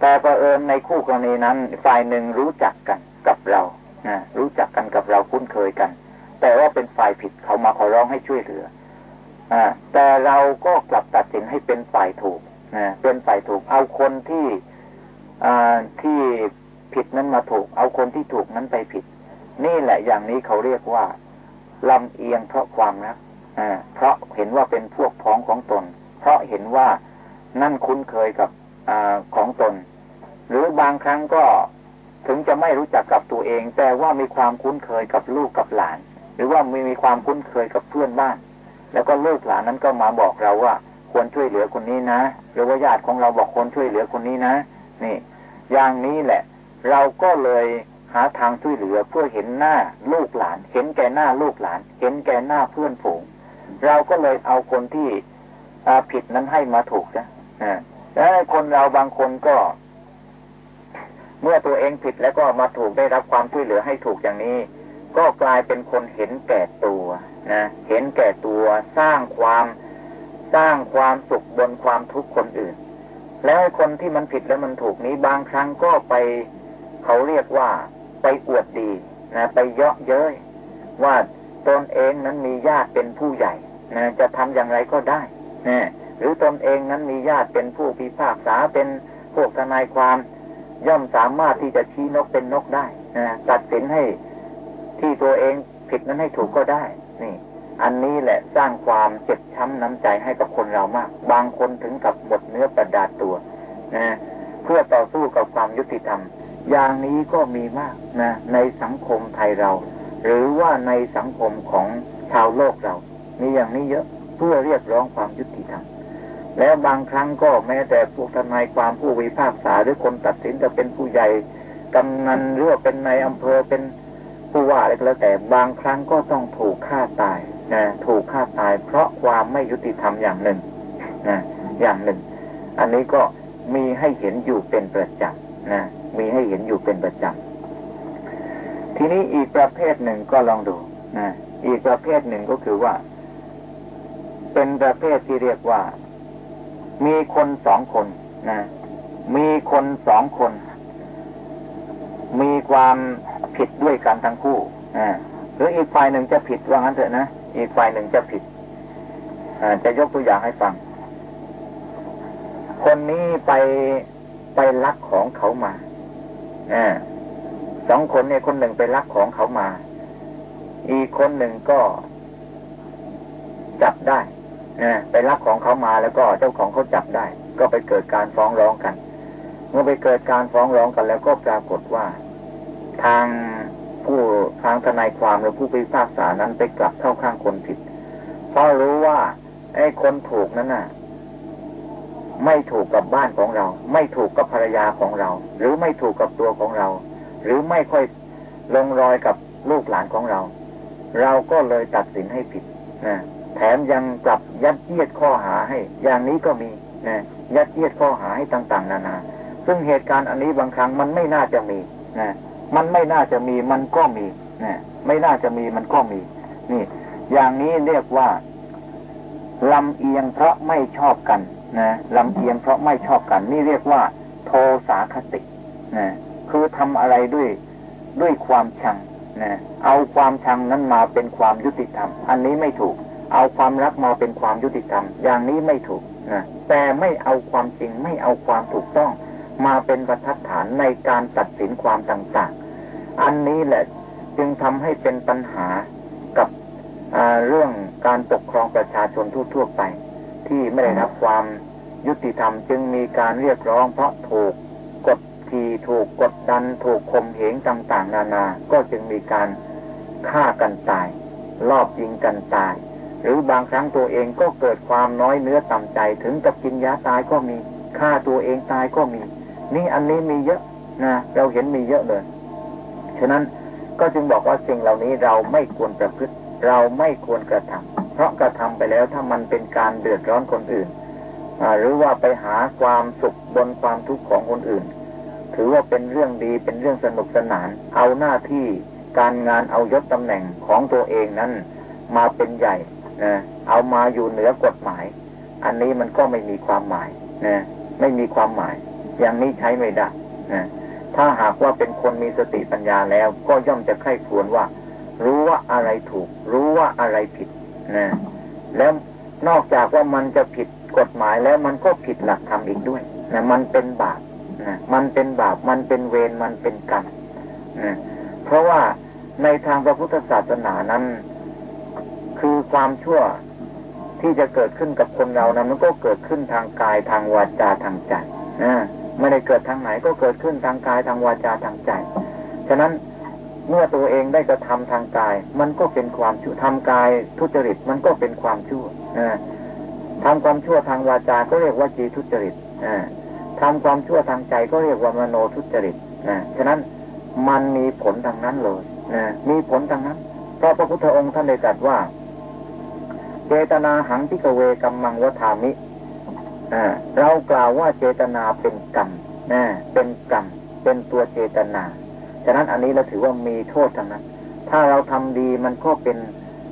แต่ประเอิญในคู่กรณีนั้นฝ่ายหนึ่งรู้จักกันกับเรา นะรู้จักกันกับเราคุ้นเคยกัน แต่ว่าเป็นฝ่ายผิดเขามาขอร้องให้ช่วยเหลืออแต่เราก็กลับตัดสินให้เป็นฝ่ายถูกนะเป็นฝ่ายถูก เอาคนที่ที่ผิดนั้นมาถูก เอาคนที่ถูกนั้นไปผิด นี่แหละอย่างนี้เขาเรียกว่าลำเอียงเพราะความรักเพราะเห็นว่าเป็นพวกพ้องของตน เพราะเห็นว่านั่นคุ้นเคยกับอของตน หรือบางครั้งก็ ถึงจะไม่รู้จักกับตัวเอง แต่ว่ามีความคุ้นเคยกับลูกกับหลาน หรือว่ามีมีความคุ้นเคยกับเพื่อนบ้าน แล้วก็ลูกหลานนั้นก็มาบอกเราว่า ควรช่วยเหลือคนนี้นะ หรือว่าญาติของเราบอกควรช่วยเหลือคนนี้นะ นี่ อย่างนี้แหละ เราก็เลยหาทางช่วยเหลือเพื่อเห็นหน้าลูกหลาน เห็นแก่หน้าลูกหลาน เห็นแก่หน้าเพื่อนฝูง เราก็เลยเอาคนที่ผิดนั้นให้มาถูกนะแล้วคนเราบางคนก็ เมื่อตัวเองผิดแล้วก็มาถูกได้รับความช่วยเหลือให้ถูกอย่างนี้ ก็กลายเป็นคนเห็นแก่ตัวนะเห็นแก่ตัวสร้างความสร้างความสุขบนความทุกข์คนอื่น แล้วคนที่มันผิดแล้วมันถูกนี้บางครั้งก็ไปเขาเรียกว่าไปอวดดีนะไปเยาะเย้ยว่าตนเองนั้นมีญาติเป็นผู้ใหญ่นะจะทำอย่างไรก็ได้นะหรือตนเองนั้นมีญาติเป็นผู้พิพากษาเป็นพวกทนายความ ย่อมสามารถที่จะชี้นกเป็นนกได้นะตัดสินให้ที่ตัวเองผิดนั้นให้ถูกก็ได้ นี่ อันนี้แหละสร้างความเจ็บช้ำน้ำใจให้กับคนเรามาก บางคนถึงกับหมดเนื้อประดาตัวนะเพื่อต่อสู้กับความยุติธรรม อย่างนี้ก็มีมากนะในสังคมไทยเรา หรือว่าในสังคมของชาวโลกเรา มีอย่างนี้เยอะเพื่อเรียกร้องความยุติธรรม แล้วบางครั้งก็แม้แต่พวกทนายความผู้วิพากษาหรือคนตัดสินจะเป็นผู้ใหญ่กำนันหรือว่าเป็นนายอำเภอเป็นผู้ว่าอะไรก็แล้วแต่บางครั้งก็ต้องถูกฆ่าตายนะถูกฆ่าตาย เพราะความไม่ยุติธรรมอย่างหนึ่งนะอย่างหนึ่ง อันนี้ก็มีให้เห็นอยู่เป็นประจำนะมีให้เห็นอยู่เป็นประจำทีนี้อีกประเภทหนึ่งก็ลองดูนะอีกประเภทหนึ่งก็คือว่า เป็นประเภทที่เรียกว่า มีคนสองคนนะ มีคนสองคน มีความผิดด้วยกันทั้งคู่หรืออีกฝ่ายหนึ่งจะผิดว่างั้นเถอะนะอีกฝ่ายหนึ่งจะผิดจะยกตัวอย่างให้ฟัง คนนี้ไปไปลักของเขามาอสองคนเนี่ยคนหนึ่งไปลักของเขามา อีกคนหนึ่งก็จับได้ ไปลักของเขามาแล้วก็เจ้าของเขาจับได้ ก็ไปเกิดการฟ้องร้องกัน เมื่อไปเกิดการฟ้องร้องกันแล้วก็ปรากฏว่า ทางผู้ทางทนายความหรือผู้พิพากษานั้นไปกลับเข้าข้างคนผิด เพราะรู้ว่าไอ้คนถูกนั้นน่ะ ไม่ถูกกับบ้านของเรา ไม่ถูกกับภรรยาของเรา หรือไม่ถูกกับตัวของเรา หรือไม่ค่อยลงรอยกับลูกหลานของเรา เราก็เลยตัดสินให้ผิดนะ แถมยังกลับยัดเยียดข้อหาให้ อย่างนี้ก็มีนะยัดเยียดข้อหาให้ต่างๆ นานา ซึ่งเหตุการณ์อันนี้บางครั้งมันไม่น่าจะมีนะมันไม่น่าจะมีมันก็มีนะไม่น่าจะมีมันก็มี นี่ อย่างนี้เรียกว่าลำเอียงเพราะไม่ชอบกันนะลำเอียงเพราะไม่ชอบกัน นี่เรียกว่า โทสาคตินะคือทำอะไรด้วยด้วยความชังนะเอาความชังนั้นมาเป็นความยุติธรรม อันนี้ไม่ถูก เอาความรักมาเป็นความยุติธรรม อย่างนี้ไม่ถูกนะแต่ไม่เอาความจริงไม่เอาความถูกต้อง มาเป็นบรรทัดฐานในการตัดสินความต่างๆ อันนี้แหละจึงทำให้เป็นปัญหากับเรื่องการปกครองประชาชนทั่วๆไป ที่ไม่ได้รับความยุติธรรมจึงมีการเรียกร้องเพราะถูกกดขี่ถูกกดดัน ถูกข่มเหงต่างๆ นานา ก็จึงมีการฆ่ากันตายลอบยิงกันตาย หรือบางครั้งตัวเองก็เกิดความน้อยเนื้อต่ำใจ ถึงกับกินยาตายก็มีฆ่าตัวเองตายก็มี นี่อันนี้มีเยอะนะเราเห็นมีเยอะเลย ฉะนั้นก็จึงบอกว่าสิ่งเหล่านี้เราไม่ควรประพฤติ เราไม่ควรกระทำเพราะกระทำไปแล้วถ้ามันเป็นการเดือดร้อนคนอื่นหรือว่าไปหาความสุขบนความทุกข์ของคนอื่น ถือว่าเป็นเรื่องดีเป็นเรื่องสนุกสนาน เอาหน้าที่การงานเอายศตำแหน่งของตัวเองนั้น มาเป็นใหญ่ นะเอามาอยู่เหนือกฎหมาย อันนี้มันก็ไม่มีความหมายนะไม่มีความหมาย อย่างนี้ใช้ไม่ได้นะถ้าหากว่าเป็นคนมีสติปัญญาแล้ว ก็ย่อมจะไข้ควรว่า รู้ว่าอะไรถูก รู้ว่าอะไรผิดนะแล้วนอกจากว่ามันจะผิดกฎหมายแล้วมันก็ผิดหลักธรรมอีกด้วยนะมันเป็นบาปนะมันเป็นบาปมันเป็นเวรมันเป็นกรรมนะเพราะว่าในทางพระพุทธศาสนานั้น คือความชั่วที่จะเกิดขึ้นกับคนเรานะมันก็เกิดขึ้นทางกายทางวาจาทางใจนะไม่ได้เกิดทางไหนก็เกิดขึ้นทางกายทางวาจาทางใจ ฉะนั้นเมื่อตัวเองได้กระทำทางกาย มันก็เป็นความชั่วทำกายทุจริตมันก็เป็นความชั่วนะทำความชั่วทางวาจาก็เรียกว่าจีทุจริตทำความชั่วทางใจก็เรียกว่ามโนทุจริตนะฉะนั้นมันมีผลทางนั้นเลยนะมีผลทางนั้นเพราะพระพุทธองค์ท่านได้ตรัสว่า เจตนาหังพิกเวกัมมังวทามิเรากล่าวว่าเจตนาเป็นกรรมเป็นกรรม เป็นตัวเจตนา ฉะนั้นอันนี้เราถือว่ามีโทษทั้งนั้น ถ้าเราทำดีมันก็เป็น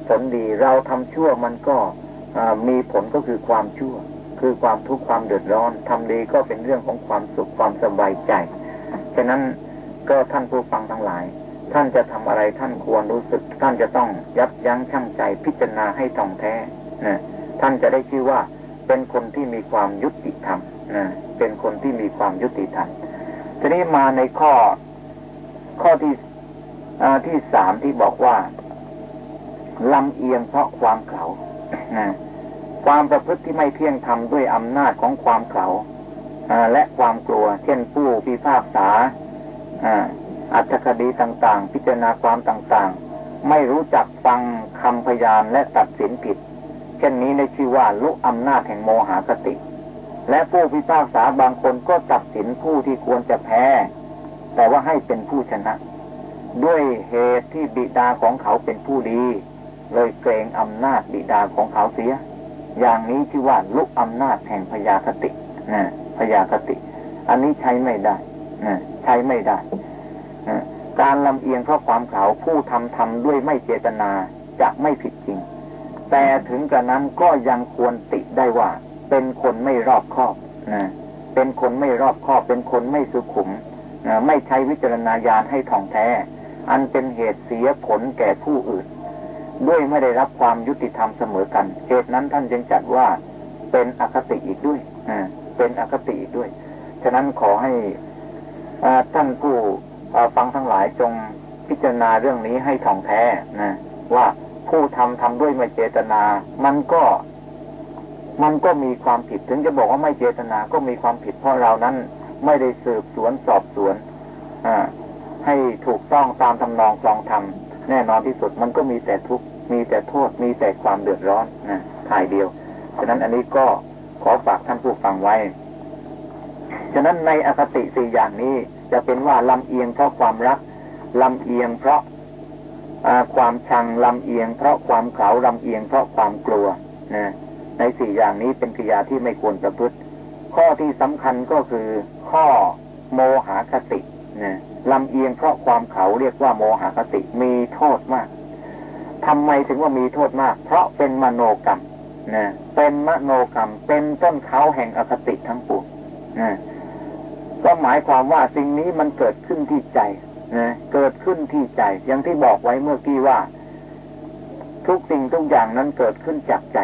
ผลดี เราทำชั่วมันก็มีผลก็คือความชั่ว คือความทุกข์ความเดือดร้อนทำดีก็เป็นเรื่องของความสุขความสบายใจ ฉะนั้นก็ท่านผู้ฟังทั้งหลาย ท่านจะทำอะไรท่านควรรู้สึก ท่านจะต้องยับยั้งชั่งใจพิจารณาให้ท่องแท้นะท่านจะได้ชื่อว่าเป็นคนที่มีความยุติธรรมนะเป็นคนที่มีความยุติธรรมทีนี้มาในข้อข้อที่ที่สามที่บอกว่าลำเอียงเพราะความเขานะความประพฤติที่ไม่เที่ยงธรรมด้วยอำนาจของความเข่าและความกลัว เช่นผู้พิพากษา อัตถคดีต่างๆ พิจารณาความต่างๆ ไม่รู้จักฟังคำพยานและตัดสินผิด เช่นนี้ในชื่อว่าลุอำนาจแห่งโมหะคติ และผู้พิพากษาบางคนก็ตัดสินผู้ที่ควรจะแพ้ แต่ว่าให้เป็นผู้ชนะ ด้วยเหตุที่บิดาของเขาเป็นผู้ดี เลยเกรงอำนาจบิดาของเขาเสีย อย่างนี้ชื่อว่าลุกอำนาจแห่งพยาคตินะพยาคติ อันนี้ใช้ไม่ได้นะใช้ไม่ได้ การลำเอียงเพราะความเขาผู้ทำทำด้วยไม่เจตนาจะไม่ผิดจริง แต่ถึงกระนั้นก็ยังควรติได้ว่า เป็นคนไม่รอบคอบนะเป็นคนไม่รอบคอบ เป็นคนไม่สุขุมนะไม่ใช้วิจารณญาณให้ท่องแท้ อันเป็นเหตุเสียผลแก่ผู้อื่น ด้วยไม่ได้รับความยุติธรรมเสมอกันเหตุนั้นท่านจึงจัดว่าเป็นอคติอีกด้วยเป็นอคติอีกด้วย ฉะนั้นขอให้ท่านผู้ ฟังทั้งหลายจงพิจารณาเรื่องนี้ให้ถ่องแท้นะว่าผู้ทำทำด้วยไม่เจตนา มันก็ มันก็มีความผิดถึงจะบอกว่าไม่เจตนาก็มีความผิดเพราะเรานั้น ไม่ได้สืบสวนสอบสวนอให้ถูกต้องตามทำนองคลองธรรมแน่นอนที่สุดมันก็มีแต่ทุกข์มีแต่โทษมีแต่ความเดือดร้อนนะถ่ายเดียวฉะนั้นอันนี้ก็ขอฝากท่านผู้ฟังไว้ ฉะนั้นในอคติสี่อย่างนี้ จะเป็นว่าลำเอียงเพราะความรักลำเอียงเพราะความชังลำเอียง เพราะความเขาลำเอียงเพราะความกลัวนะในสี่อย่างนี้เป็นกิริยาที่ไม่ควรประพฤติ ข้อที่สำคัญก็คือ ข้อโมหะคตินะลำเอียงเพราะความเขาเรียกว่าโมหะคติมีโทษมากทำไมถึงว่ามีโทษมาก เพราะเป็นมโนกรรมนะเป็นมโนกรรม เป็นต้นเขาแห่งอคติทั้งปวงนะ ก็หมายความว่าสิ่งนี้มันเกิดขึ้นที่ใจนะเกิดขึ้นที่ใจ อย่างที่บอกไว้เมื่อกี้ว่า ทุกสิ่งทุกอย่างนั้นเกิดขึ้นจากใจ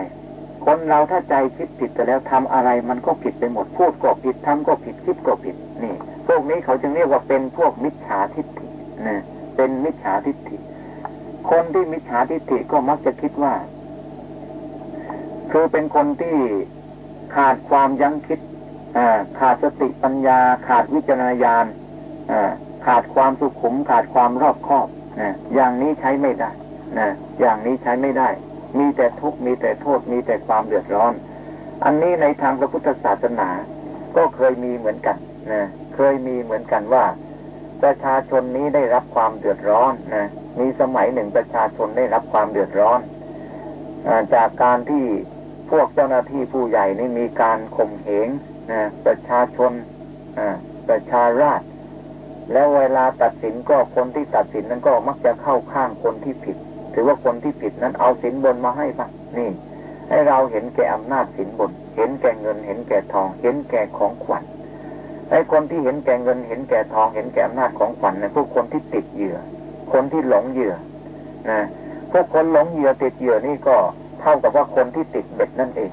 คนเราถ้าใจคิดผิดไปแล้วทำอะไรมันก็ผิดไปหมดพูดก็ผิดทำก็ผิดคิดก็ผิดนี่ พวกนี้เขาจึงเรียกว่าเป็นพวกมิจฉาทิฏฐินะเป็นมิจฉาทิฏฐิ คนที่มิจฉาทิฏฐิก็มักจะคิดว่า คือเป็นคนที่ขาดความยั้งคิด ขาดสติปัญญา ขาดวิจารณญาณขาดความสุขุม ขาดความรอบคอบนะอย่างนี้ใช้ไม่ได้นะอย่างนี้ใช้ไม่ได้ มีแต่ทุกข์มีแต่โทษ มีแต่ความเดือดร้อน อันนี้ในทางพระพุทธศาสนา ก็เคยมีเหมือนกันนะเคยมีเหมือนกันว่า ประชาชนนี้ได้รับความเดือดร้อนนะมีสมัยหนึ่งประชาชนได้รับความเดือดร้อนอจากการที่พวกเจ้าหน้าที่ผู้ใหญ่นี่มีการข่มเหง ประชาชนประชาราชแล้วเวลาตัดสินก็คนที่ตัดสินนั้นก็มักจะเข้าข้างคนที่ผิด ถือว่าคนที่ผิดนั้นเอาสินบนมาให้ปะนี่ ให้เราเห็นแก่อำนาจสินบน เห็นแก่เงิน เห็นแก่ทอง เห็นแก่ของขวัญไอ้คนที่เห็นแก่เงิน เห็นแก่ทอง เห็นแก่อำนาจของขวัญเนี่ยพวกคนที่ติดเหยื่อ คนที่หลงเหยื่อ นะพวกคนหลงเหยื่อติดเหยื่อนี่ก็เท่ากับว่าคนที่ติดเบ็ดนั่นเอง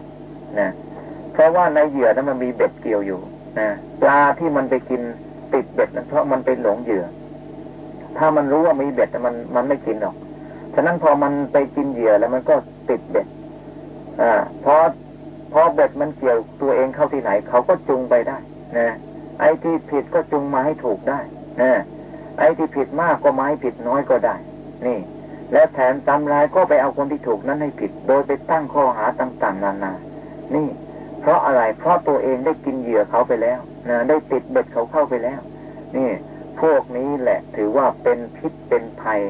นะ เพราะว่าในเหยื่อนั้นมันมีเบ็ดเกี่ยวอยู่นะปลาที่มันไปกินติดเบ็ดนั้นเพราะมันเป็นหลงเหยื่อ ถ้ามันรู้ว่ามีเบ็ดมันมันไม่กินหรอก ฉะนั้นพอมันไปกินเหยื่อแล้วมันก็ติดเบ็ด อ่าพอพอเบ็ดมันเกี่ยวตัวเองเข้าที่ไหน เขาก็จุงไปได้นะไอ้ที่ผิดก็จุงมาให้ถูกได้นะไอ้ที่ผิดมากก็มาให้ผิดน้อยก็ได้ นี่ และแถมตำรายก็ไปเอาคนที่ถูกนั้นให้ผิด โดยไปตั้งข้อหาต่างๆนานา นี่ เพราะอะไร เพราะตัวเองได้กินเหยื่อเขาไปแล้วนะได้ติดเบ็ดเขาเข้าไปแล้ว นี่ พวกนี้แหละถือว่าเป็นพิษเป็นภัย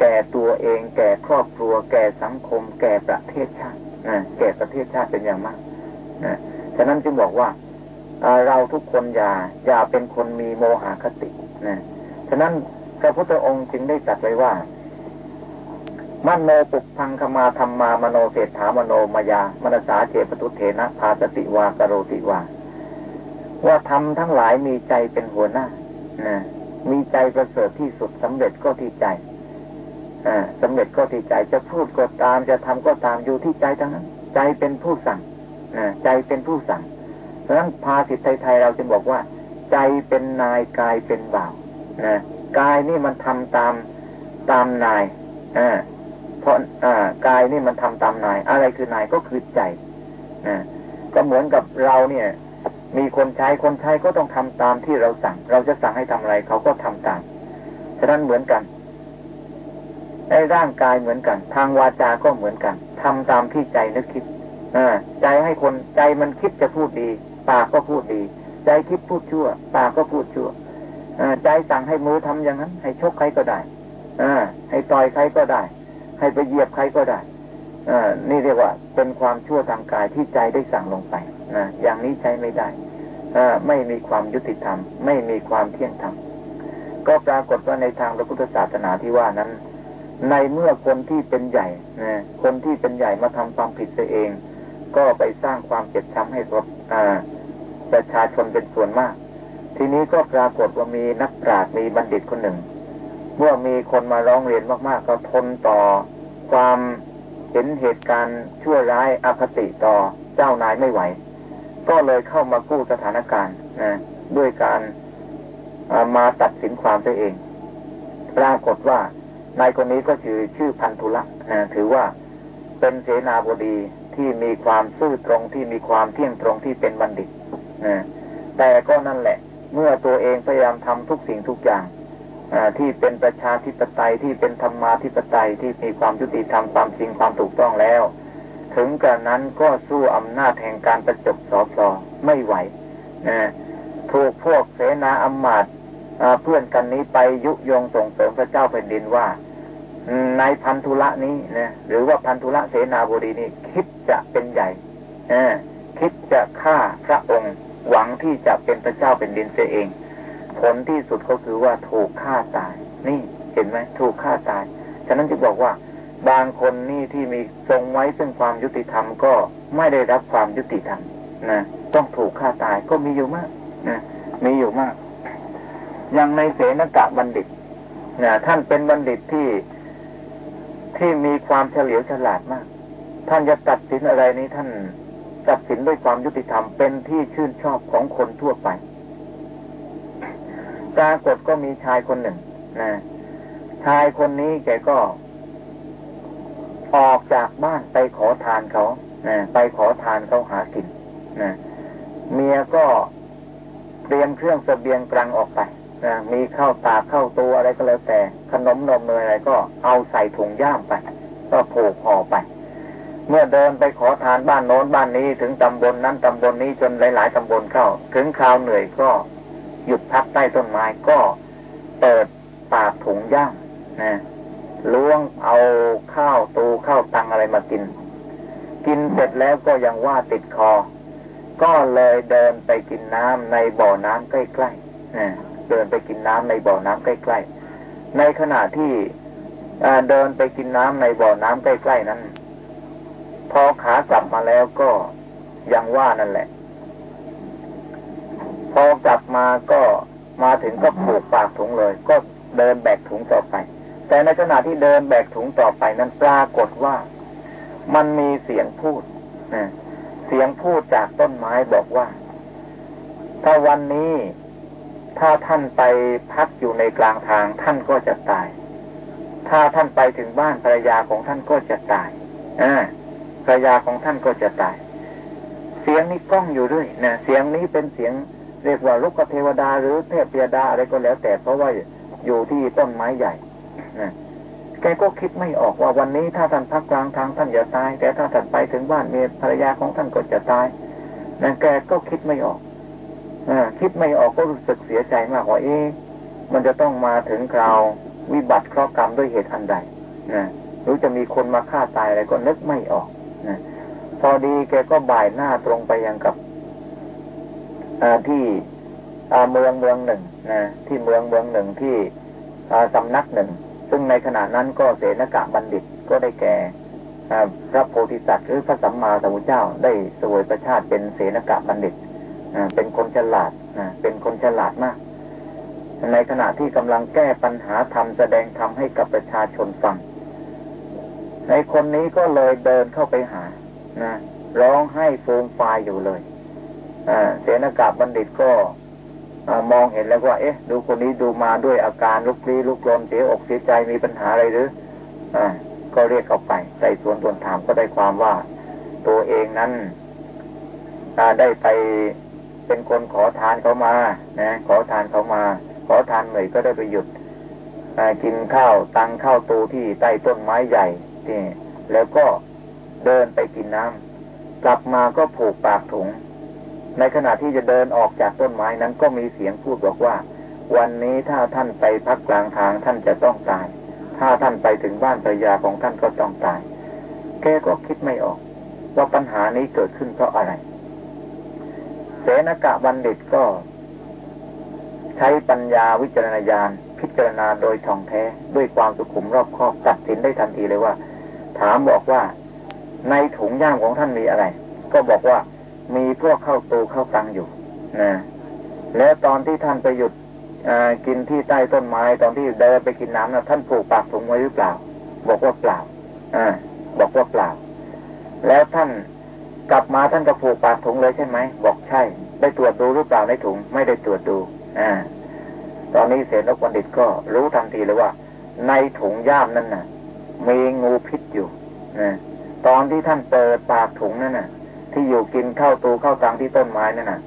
แก่ตัวเอง แก่ครอบครัว แก่สังคม แก่ประเทศชาตินะแก่ประเทศชาติเป็นอย่างมากนะฉะนั้นจึงบอกว่าเราทุกคนอย่าอย่าเป็นคนมีโมหะคตินะฉะนั้นพระพุทธองค์จึงได้ตรัสไว้ว่า มโนปุพังคมาธรรมามโนเศรษฐามโนมายามนสาเจปตุเถนะพาสติวากโรติวาว่าทำทั้งหลายมีใจเป็นหัวหน้านะมีใจประเสริฐที่สุดสำเร็จก็ที่ใจอ่าสำเร็จก็ที่ใจจะพูดก็ตามจะทำก็ตามอยู่ที่ใจทั้งนั้น ใจเป็นผู้สั่งนะใจเป็นผู้สั่งเพราะฉะนั้นภาสิตไทยๆเราจะบอกว่า ใจเป็นนายกายเป็นบ่าวนะกายนี่มันทำตามตามนายอ่า เพราะกายนี่มันทำตามนาย อะไรคือนายก็คือใจนะก็เหมือนกับเราเนี่ย มีคนใช้คนใช้ก็ต้องทำตามที่เราสั่ง เราจะสั่งให้ทำอะไรเขาก็ทำตาม ฉะนั้นเหมือนกันในร่างกายเหมือนกัน ทางวาจาก็เหมือนกันทำตามที่ใจนึกคิดอใจให้คนใจมันคิดจะพูดดี ปากก็พูดดี ใจคิดพูดชั่ว ปากก็พูดชั่วใจสั่งให้มือทำอย่างนั้น ให้ชกใครก็ได้อให้ต่อยใครก็ได้ ให้ไปเหยียบใครก็ได้อนี่เรียกว่าเป็นความชั่วทางกายที่ใจได้สั่งลงไปนะอย่างนี้ใช้ไม่ได้อไม่มีความยุติธรรม ไม่มีความเที่ยงธรรม ก็ปรากฏว่าในทางพระพุทธศาสนาที่ว่านั้น ในเมื่อคนที่เป็นใหญ่นะคนที่เป็นใหญ่มาทำความผิดตัวเอง ก็ไปสร้างความเจ็บช้ำให้กับประชาชนเป็นส่วนมาก ทีนี้ก็ปรากฏว่ามีนักปราชญ์มีบัณฑิตคนหนึ่ง เมื่อมีคนมาร้องเรียนมาก ๆ ก็ทนต่อ ความเห็นเหตุการณ์ชั่วร้ายอคติต่อเจ้านายไม่ไหว ก็เลยเข้ามากู้สถานการณ์นะด้วยการมาตัดสินความตัวเอง ปรากฏว่านายคนนี้ก็ชื่อชื่อพันธุละนะถือว่าเป็นเสนาบดีที่มีความซื่อตรงที่มีความเที่ยงตรงที่เป็นบัณฑิตนะแต่ก็นั่นแหละ เมื่อตัวเองพยายามทำทุกสิ่งทุกอย่าง ที่เป็นประชาธิปไตยที่เป็นธรรมาธิปไตยที่มีความยุติธรรมความจริงความถูกต้องแล้ว ถึงกระนั้นก็สู้อำนาจแห่งการประจบสอบสอไม่ไหวนะถูกพวกเสนาอำมาตย์เพื่อนกันนี้ไปยุยงส่งเสริมพระเจ้าแผ่นดินว่าในพันธุละนี้นะหรือว่าพันธุละเสนาบดีนี้คิดจะเป็นใหญ่คิดจะฆ่าพระองค์หวังที่จะเป็นพระเจ้าเป็นดินเสียเอง ผลที่สุดก็คือว่าถูกฆ่าตาย นี่เห็นไหมถูกฆ่าตาย ฉะนั้นจึงบอกว่า บางคนนี่ที่มีทรงไว้ซึ่งความยุติธรรมก็ไม่ได้รับความยุติธรรมนะต้องถูกฆ่าตายก็มีอยู่มากนะมีอยู่มาก อย่างในเสนกะบัณฑิตนะท่านเป็นบัณฑิตที่ที่มีความเฉลียวฉลาดมาก ท่านจะตัดสินอะไรนี้ท่านตัดสินด้วยความยุติธรรมเป็นที่ชื่นชอบของคนทั่วไป ปรากฏก็มีชายคนหนึ่งนะชายคนนี้แกก็ออกจากบ้านไปขอทานเขานะไปขอทานเขาหากินนะเมียก็เตรียมเครื่องสเสบียงกลางออกไปนะมีข้าวตาข้าวตัวอะไรก็แล้วแต่ ขนมนมเนยอะไรก็เอาใส่ถุงย่ามไป ก็ผูกห่อไป เมื่อเดินไปขอทานบ้านโน้นบ้านนี้ถึงตำบลนนั้นตำบลนนี้จนหลาย ๆตำบลเข้า ถึงคราวเหนื่อยก็ หยุดพักใต้ต้นไม้ก็เปิดปากถุงย่างนะล้วงเอาข้าวตูข้าวตังอะไรมากิน กินเสร็จแล้วก็ยังว่าติดคอ ก็เลยเดินไปกินน้ำในบ่อน้ำใกล้ๆนะเดินไปกินน้ำในบ่อน้ำใกล้ๆ ในขณะที่เดินไปกินน้ำในบ่อน้ำใกล้ๆนั้น พอขากลับมาแล้วก็ยังว่านั่นแหละ พอกลับมาก็มาถึงก็ผูกปากถุงเลย ก็เดินแบกถุงต่อไป แต่ในขณะที่เดินแบกถุงต่อไปนั้นปรากฏว่า มันมีเสียงพูดเสียงพูดจากต้นไม้บอกว่า ถ้าวันนี้ถ้าท่านไปพักอยู่ในกลางทางท่านก็จะตาย ถ้าท่านไปถึงบ้านภรรยาของท่านก็จะตายอภรรยาของท่านก็จะตาย เสียงนี้ก้องอยู่ด้วยนะเสียงนี้เป็นเสียง เรียกว่าลูกเทวดาหรือเทพเทวดาอะไรก็แล้วแต่เพราะว่าอยู่ที่ต้นไม้ใหญ่นะแกก็คิดไม่ออกว่าวันนี้ถ้าท่านพักกลางทางท่านจะตาย แต่ถ้าท่านไปถึงบ้านเมียภรรยาของท่านก็จะตายนั่นแกก็คิดไม่ออกอคิดไม่ออกก็รู้สึกเสียใจมากว่าเอ๊ะมันจะต้องมาถึงคราววิบัติเคราะห์กรรมด้วยเหตุอันใดนะหรือจะมีคนมาฆ่าตายอะไรก็นึกไม่ออกนะพอดีแกก็บ่ายหน้าตรงไปยังกับ ที่เมืองเมืองหนึ่งนะที่เมืองเมืองหนึ่งที่สำนักหนึ่ง ซึ่งในขณะนั้นก็เสนกะบัณฑิตก็ได้แก่พระโพธิสัตว์หรือพระสัมมาสัมพุทธเจ้าได้สวยประชาติเป็นเสนกะบัณฑิตเป็นคนฉลาดเป็นคนฉลาดมาก ในขณะที่กำลังแก้ปัญหาธรรมแสดงธรรมให้กับประชาชนฟังในคนนี้ก็เลยเดินเข้าไปหานะร้องให้ฟูมฟายอยู่เลย เสนากาบัณฑิตก็มองเห็นแล้วว่าเอ๊ะ ดูคนนี้ดูมาด้วยอาการลุกลี้ลุกลนเสียอกเสียใจมีปัญหาอะไรหรืออก็เรียกเข้าไปใส่สวนตวนถามก็ได้ความว่า ตัวเองนั้นได้ไปเป็นคนขอทานเขามา นะ ขอทานเขามา ขอทานเหนื่อยก็ได้ไปหยุดกินข้าวตังข้าวตูที่ใต้ต้นไม้ใหญ่นี่แล้วก็เดินไปกินน้ำกลับมาก็ผูกปากถุง ในขณะที่จะเดินออกจากต้นไม้นั้นก็มีเสียงพูดบอกว่า วันนี้ถ้าท่านไปพักกลางทางท่านจะต้องตาย ถ้าท่านไปถึงบ้านภรรยาของท่านก็ต้องตาย แกก็คิดไม่ออก ว่าปัญหานี้เกิดขึ้นเพราะอะไร เสนกะบัณฑิตก็ ใช้ปัญญาวิจารณญาณพิจารณาโดยท่องแท้ด้วยความสุขุมรอบคอบตัดสินได้ทันทีเลยว่า ถามบอกว่า ในถุงย่ามของท่านมีอะไร ก็บอกว่า มีพวกเข้าตูเข้าตังอยู่นะแล้วตอนที่ท่านไปหยุดกินที่ใต้ต้นไม้ตอนที่เดินไปกินน้ำนะท่านผูกปากถุงไว้หรือเปล่า บอกว่าเปล่าอ่าบอกว่าเปล่า แล้วท่านกลับมาท่านก็ผูกปากถุงเลยใช่ไหมบอกใช่ ได้ตรวจดูหรือเปล่าในถุง ไม่ได้ตรวจดูอ่าตอนนี้เสนกบัณฑิตก็รู้ทันทีเลยว่า ในถุงย่ามนั้นน่ะมีงูพิษอยู่นะตอนที่ท่านเปิดปากถุงนั่นน่ะ ที่อยู่กินข้าวตูข้าวตังที่ต้นไม้นั่นน่ะ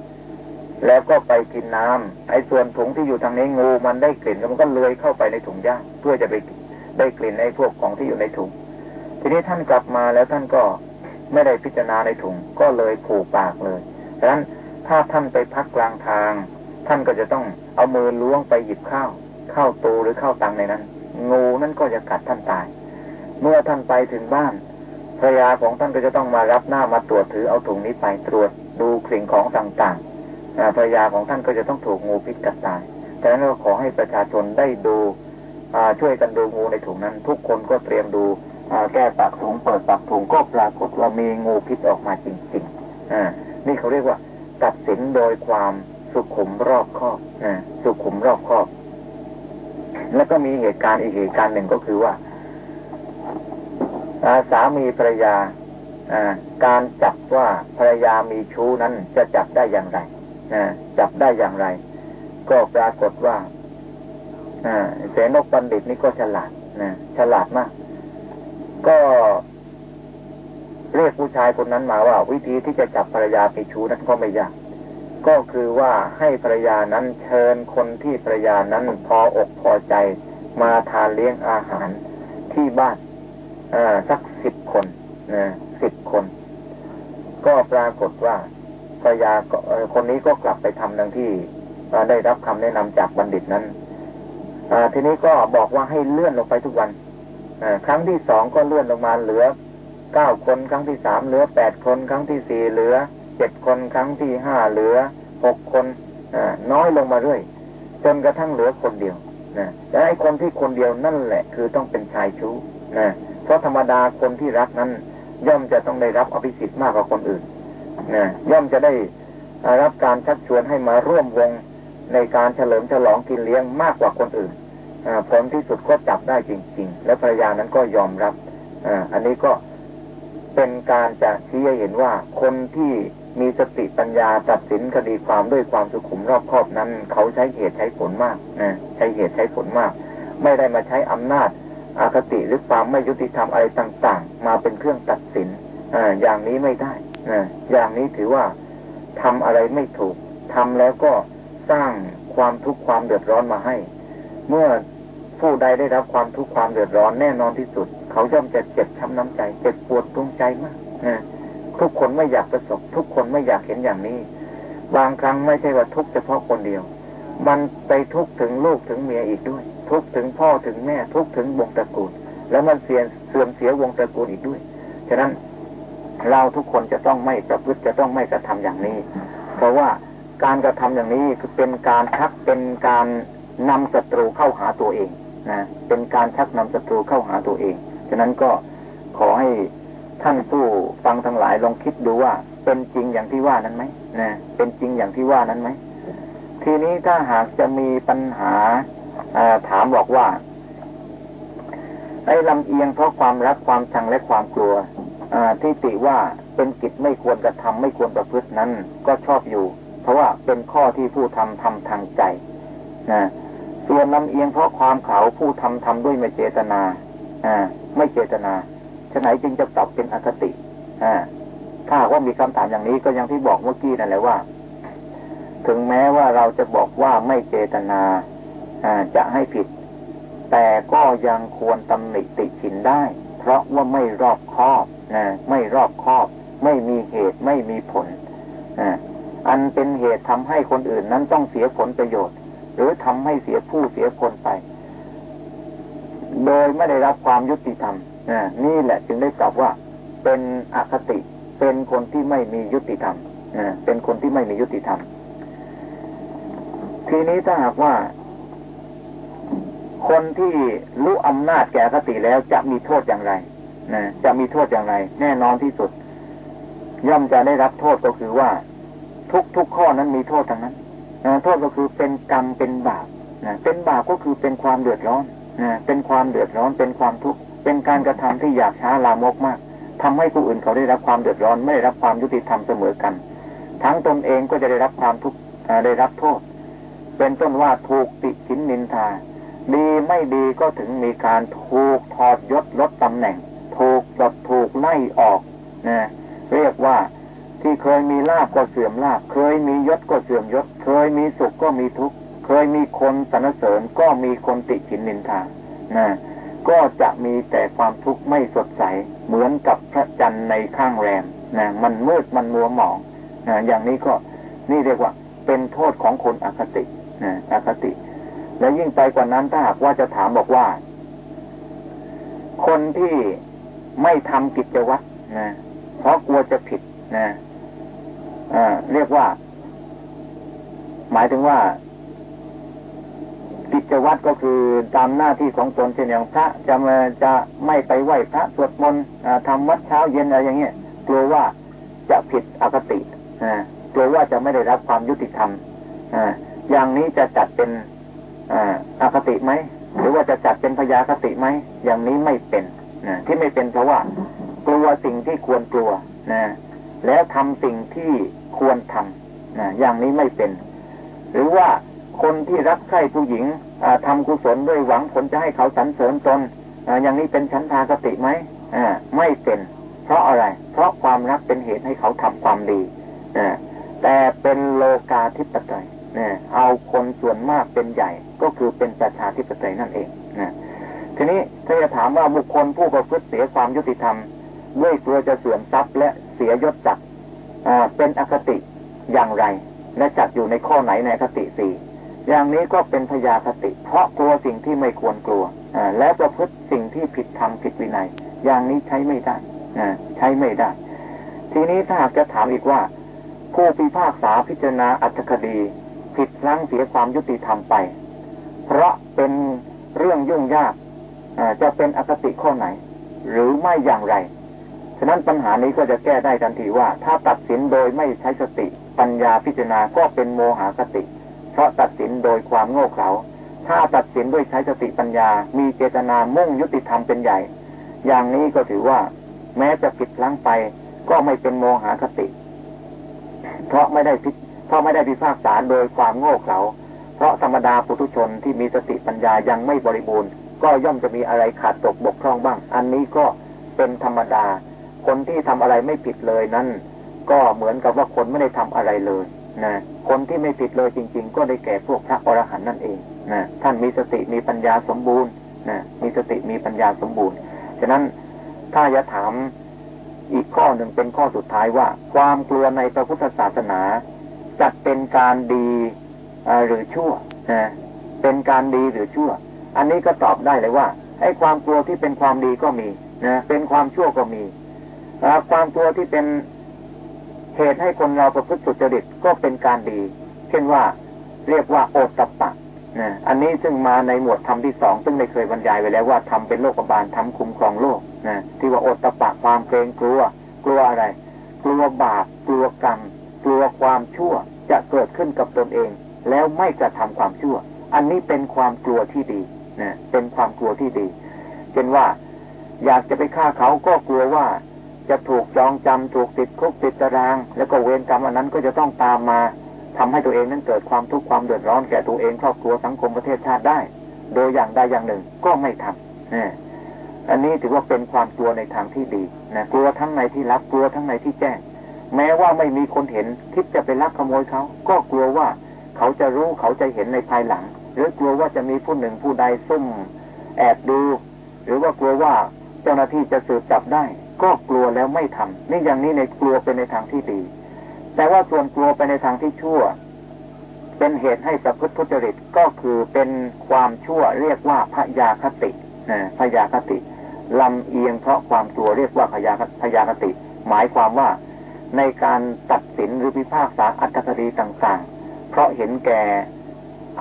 แล้วก็ไปกินน้ำไอ้ส่วนถุงที่อยู่ทางนี้งูมันได้กลิ่นแล้วมันก็เลื้อยเข้าไปในถุงย่างเพื่อจะไปได้กลิ่นในพวกของที่อยู่ในถุง ทีนี้ท่านกลับมาแล้วท่านก็ไม่ได้พิจารณาในถุงก็เลยผูกปากเลยดังนั้นถ้าท่านไปพักกลางทาง ท่านก็จะต้องเอามือล้วงไปหยิบข้าวข้าวตูหรือข้าวตังในนั้น งูนั่นก็จะกัดท่านตาย เมื่อท่านไปถึงบ้าน ภรรยาของท่านก็จะต้องมารับหน้ามาตรวจถือเอาถุงนี้ไปตรวจดูสิ่งของต่างๆภรรยาของท่านก็จะต้องถูกงูพิษกัดตายดังนั้นก็ขอให้ประชาชนได้ดูช่วยกันดูงูในถุงนั้น ทุกคนก็เตรียมดูแก้ปากถุงเปิดปากถุงก็ปรากฏว่ามีงูพิษออกมาจริงๆนี่เขาเรียกว่า ตัดสินโดยความสุขุมรอบคอบสุขุมรอบคอบ แล้วก็มีเหตุการณ์อีกเหตุการณ์หนึ่งก็คือว่า สามีภรรยาการจับว่าภรรยามีชู้นั้นจะจับได้อย่างไรจับได้อย่างไร ก็ปรากฏว่าเสนกบัณฑิตนี่ก็ฉลาดนะฉลาดมาก ก็เรียกผู้ชายคนนั้นมาว่า วิธีที่จะจับภรรยามีชู้นั้นก็ไม่ยากก็คือว่าให้ภรรยานั้นเชิญคนที่ภรรยานั้นพออกพอใจ มาทานเลี้ยงอาหารที่บ้าน สักสิบคนนะสิบคน ก็ปรากฏว่าภรรยาคนนี้ก็กลับไปทำดังที่ได้รับคำแนะนำจากบัณฑิตนั้นทีนี้ก็บอกว่าให้เลื่อนลงไปทุกวันครั้งที่สองก็เลื่อนลงมาเหลือเก้าคน ครั้งที่สามเหลือแปดคน ครั้งที่สี่เหลือเจ็ดคน ครั้งที่ห้าเหลือหกคนน้อยลงมาเรื่อยจนกระทั่งเหลือคนเดียวนะแต่ไอ้คนที่คนเดียวนั่นแหละ คือต้องเป็นชายชู้นะ เพราะธรรมดาคนที่รักนั้น ย่อมจะต้องได้รับอภิสิทธิ์มากกว่าคนอื่นนะย่อมจะได้รับการชักชวนให้มาร่วมวงในการเฉลิมฉลองกินเลี้ยงมากกว่าคนอื่นอผลที่สุดก็จับได้จริง ๆ และภรรยานั้นก็ยอมรับออันนี้ก็เป็นการจะชี้ให้เห็นว่าคนที่มีสติปัญญาตัดสินคดีความด้วยความสุขุมรอบคอบนั้น เขาใช้เหตุใช้ผลมากนะใช้เหตุใช้ผลมาก ไม่ได้มาใช้อำนาจ อาคติหรือความไม่ยุติธรรมอะไรต่างๆ มาเป็นเครื่องตัดสินออย่างนี้ไม่ได้นะอย่างนี้ถือว่าทำอะไรไม่ถูกทำแล้วก็สร้างความทุกข์ความเดือดร้อนมาให้ เมื่อผู้ใดได้รับความทุกข์ความเดือดร้อนแน่นอนที่สุด เขาย่อมจะเจ็บช้ำน้ำใจ เจ็บปวดดวงใจมากนะทุกคนไม่อยากประสบ ทุกคนไม่อยากเห็นอย่างนี้ บางครั้งไม่ใช่ว่าทุกเฉพาะคนเดียว มันไปทุกถึงลูกถึงเมียอีกด้วย ทุกถึงพ่อถึงแม่ ทุกถึงวงตระกูล แล้วมันเสียเสื่อมเสียวงตระกูลอีกด้วยฉะนั้นเราทุกคนจะต้องไม่ประพฤติจะต้องไม่กระทำอย่างนี้ เพราะว่าการกระทำอย่างนี้คือเป็นการชักเป็นการนำศัตรูเข้าหาตัวเองนะเป็นการชักนำศัตรูเข้าหาตัวเองฉะนั้นก็ขอให้ท่านผู้ฟังทั้งหลายลองคิดดูว่า เป็นจริงอย่างที่ว่านั้นไหมนะเป็นจริงอย่างที่ว่านั้นไหมทีนี้ถ้าหากจะมีปัญหา ถามบอกว่า ไอ้ลำเอียงเพราะความรักความชังและความกลัวที่ติว่าเป็นกิจไม่ควรกระทำไม่ควรประพฤตินั้น ก็ชอบอยู่ เพราะว่าเป็นข้อที่ผู้ทำทำทางใจนะส่วนลำเอียงเพราะความเขาผู้ทำทำด้วยไม่เจตนาอ่าไม่เจตนาฉะไหนจึงจะปรับเป็นอคติอ่าถ้าว่ามีคำถามอย่างนี้ก็ยังที่บอกเมื่อกี้นั่นแหละว่า ถึงแม้ว่าเราจะบอกว่าไม่เจตนา จะให้ผิด แต่ก็ยังควรตำหนิติฉินได้ เพราะว่าไม่รอบคอบนะไม่รอบคอบ ไม่มีเหตุไม่มีผลอันเป็นเหตุทำให้คนอื่นนั้นต้องเสียผลประโยชน์ หรือทำให้เสียผู้เสียคนไป โดยไม่ได้รับความยุติธรรมนี่แหละจึงได้กล่าวว่า เป็นอคติเป็นคนที่ไม่มียุติธรรมเป็นคนที่ไม่มียุติธรรม ทีนี้ถ้าหากว่า คนที่รู้อำนาจแก่คติแล้วจะมีโทษอย่างไรนะจะมีโทษอย่างไร แน่นอนที่สุด ย่อมจะได้รับโทษก็คือว่า ทุกทุกข้อนั้นมีโทษทั้งนั้นโทษก็คือเป็นกรรมเป็นบาปนะเป็นบาปก็คือเป็นความเดือดร้อนนะเป็นความเดือดร้อนเป็นความทุกข์เป็นการกระทำที่อยากช้าลามกมากทำให้ผู้อื่นเขาได้รับความเดือดร้อนไม่ได้รับความยุติธรรมเสมอกัน ทั้งตนเองก็จะได้รับความทุกข์ได้รับโทษ เป็นต้นว่าถูกติชินนินทา ดีไม่ดีก็ถึงมีการถูกถอดยศลดตำแหน่ง ถูกดดถูกไล่ออกนะเรียกว่าที่เคยมีลาบก็เสื่อมลาบ เคยมียศก็เสื่อมยศ เคยมีสุขก็มีทุกข์ เคยมีคนสรรเสริญก็มีคนติฉินนินทานะก็จะมีแต่ความทุกข์ไม่สดใส เหมือนกับพระจันทร์ในข้างแรมนะมันมืดมันมัวหมองนะอย่างนี้ก็นี่เรียกว่าเป็นโทษของคนอคตินะอคติ และยิ่งไปกว่านั้นถ้าหากว่าจะถามบอกว่า คนที่ไม่ทำกิจวัตรนะเพราะกลัวจะผิดนะเรียกว่า หมายถึงว่ากิจวัตรก็คือตามหน้าที่ของตนเช่นอย่างพระจะมาจะไม่ไปไหว้พระสวดมนต์ทำวัดเช้าเย็นอะไรอย่างเงี้ยกลัวว่าจะผิดอคติกลัวว่าจะไม่ได้รับความยุติธรรมอย่างนี้จะจัดเป็น อคติไหมหรือว่าจะจัดเป็นพยาคติไหมอย่างนี้ไม่เป็นที่ไม่เป็นเพราะว่า กลัวสิ่งที่ควรกลัวนะแล้วทำสิ่งที่ควรทำนะอย่างนี้ไม่เป็น หรือว่าคนที่รักใคร่ผู้หญิงทำกุศลด้วยหวังผลจะให้เขาสรรเสริญตนอย่างนี้เป็นชั้นทากติไหมไม่เป็น เพราะอะไร เพราะความรักเป็นเหตุให้เขาทำความดีแต่เป็นโลกาธิปไตย เอาคนส่วนมากเป็นใหญ่ ก็คือเป็นประชาธิปไตยนั่นเองนะทีนี้ถ้าจะถามว่าบุคคลผู้ประพฤติเสียความยุติธรรม ด้วยกลัวจะเสื่อมทรัพย์และเสียยศจักเป็นอคติอย่างไร และจัดอยู่ในข้อไหนในคติสี่อย่างนี้ก็เป็นพยาคติ เพราะกลัวสิ่งที่ไม่ควรกลัวแล้วประพฤติสิ่งที่ผิดธรรมผิดวินัย อย่างนี้ใช้ไม่ได้ใช้ไม่ได้ ทีนี้ถ้าหากจะถามอีกว่า ผู้พิพากษาพิจารณาอัตคดี ผิดพลั้งเสียความยุติธรรมไป เพราะเป็นเรื่องยุ่งยากจะเป็นอคติข้อไหน หรือไม่อย่างไร ฉะนั้นปัญหานี้ก็จะแก้ได้ทันทีว่า ถ้าตัดสินโดยไม่ใช้สติ ปัญญาพิจารณาก็เป็นโมหคติ เพราะตัดสินโดยความโง่เขลาถ้าตัดสินด้วยใช้สติปัญญา มีเจตนามุ่งยุติธรรมเป็นใหญ่ อย่างนี้ก็ถือว่า แม้จะผิดพลั้งไป ก็ไม่เป็นโมหะคติ เพราะไม่ได้พิ เพราะไม่ได้พิพากษาโดยความโง่เขลาเพราะธรรมดาปุถุชนที่มีสติปัญญายังไม่บริบูรณ์ ก็ย่อมจะมีอะไรขาดตกบกพร่องบ้าง อันนี้ก็เป็นธรรมดา คนที่ทำอะไรไม่ผิดเลยนั้น ก็เหมือนกับว่าคนไม่ได้ทำอะไรเลยนะคนที่ไม่ผิดเลยจริง ๆ ก็ได้แก่พวกพระอรหันต์นั่นเองนะท่านมีสติมีปัญญาสมบูรณ์นะมีสติมีปัญญาสมบูรณ์ ฉะนั้นถ้าจะถามอีกข้อหนึ่งเป็นข้อสุดท้ายว่า ความกลัวในพระพุทธศาสนา จะเป็นการดีหรือชั่วนะเป็นการดีหรือชั่ว อันนี้ก็ตอบได้เลยว่าไอ้ความกลัวที่เป็นความดีก็มีนะเป็นความชั่วก็มีความกลัวที่เป็นเหตุให้คนเราประพฤติสุจริตก็เป็นการดี เช่นว่าเรียกว่าโอตตะปะนะอันนี้ซึ่งมาในหมวดธรรมที่สองซึ่งได้เคยบรรยายไว้แล้วว่าทำเป็นโลกบาลทำคุ้มครองโลกนะที่ว่าโอตตะปะความเกรงกลัว กลัวอะไร กลัวบาปกลัวกรรม กลัวความชั่วจะเกิดขึ้นกับตนเอง แล้วไม่กระทำความชั่ว อันนี้เป็นความกลัวที่ดีนะเป็นความกลัวที่ดี เช่นว่า อยากจะไปฆ่าเขาก็กลัวว่า จะถูกจองจำถูกติดคุกติดตาราง แล้วก็เวรกรรมอันนั้นก็จะต้องตามมาทำให้ตัวเองนั้นเกิดความทุกข์ความเดือดร้อนแก่ตัวเองครอบครัวสังคมประเทศชาติได้ โดยอย่างใดอย่างหนึ่งก็ไม่ทำนี่อันนี้ถือว่าเป็นความกลัวในทางที่ดีนะกลัวทั้งในที่รับกลัวทั้งในที่แจ้ง แม้ว่าไม่มีคนเห็น คิดจะไปลักขโมยเขา ก็กลัวว่าเขาจะรู้เขาจะเห็นในภายหลัง หรือกลัวว่าจะมีผู้หนึ่งผู้ใดซุ่ม แอบดู หรือว่ากลัวว่าเจ้าหน้าที่จะสืบจับได้ ก็กลัวแล้วไม่ทำนี่อย่างนี้ในกลัวเป็นในทางที่ดี แต่ว่าส่วนกลัวไปในทางที่ชั่ว เป็นเหตุให้ประพฤติทุจริตก็คือเป็นความชั่วเรียกว่าพยาคตินะพยาคติลำเอียงเพราะความกลัวเรียกว่าพยาพยาคติ หมายความว่า ในการตัดสินหรือพิพากษาอัตถคดีต่างๆ เพราะเห็นแก่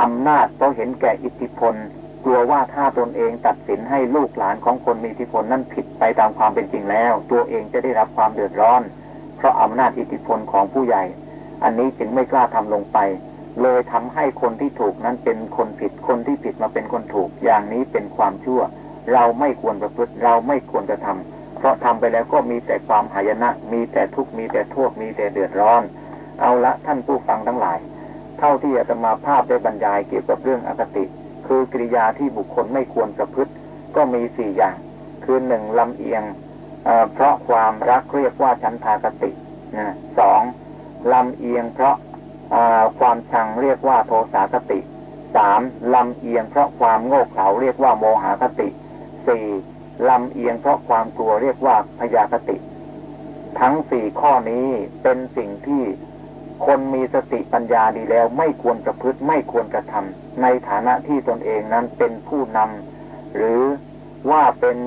อำนาจ เพราะเห็นแก่อิทธิพล กลัวว่าถ้าตนเองตัดสินให้ลูกหลานของคนมีอิทธิพลนั่นผิดไปตามความเป็นจริงแล้ว ตัวเองจะได้รับความเดือดร้อน เพราะอำนาจอิทธิพลของผู้ใหญ่ อันนี้จึงไม่กล้าทำลงไป เลยทำให้คนที่ถูกนั้นเป็นคนผิด คนที่ผิดมาเป็นคนถูก อย่างนี้เป็นความชั่ว เราไม่ควรประพฤติ เราไม่ควรจะทำ เพราะทำไปแล้วก็มีแต่ความหายนะ มีแต่ทุกข์มีแต่โทษมีแต่เดือดร้อน เอาละท่านผู้ฟังทั้งหลาย เท่าที่อาตมาภาพได้บรรยายเกี่ยวกับเรื่องอคติ คือกิริยาที่บุคคลไม่ควรประพฤติ ก็มีสี่อย่าง คือหนึ่งลำเอียงเเพราะความรักเรียกว่าฉันทากตินะสองลำเอียงเพราะความชังเรียกว่าโทสาคติสามลำเอียงเพราะความโง่เขลาเรียกว่าโมหาคติสี่ ลำเอียงเพราะความกลัวเรียกว่าพยาคติ ทั้งสี่ข้อนี้เป็นสิ่งที่คนมีสติปัญญาดีแล้ว ไม่ควรประพฤติไม่ควรกระทำในฐานะที่ตนเองนั้นเป็นผู้นำหรือว่าเป็น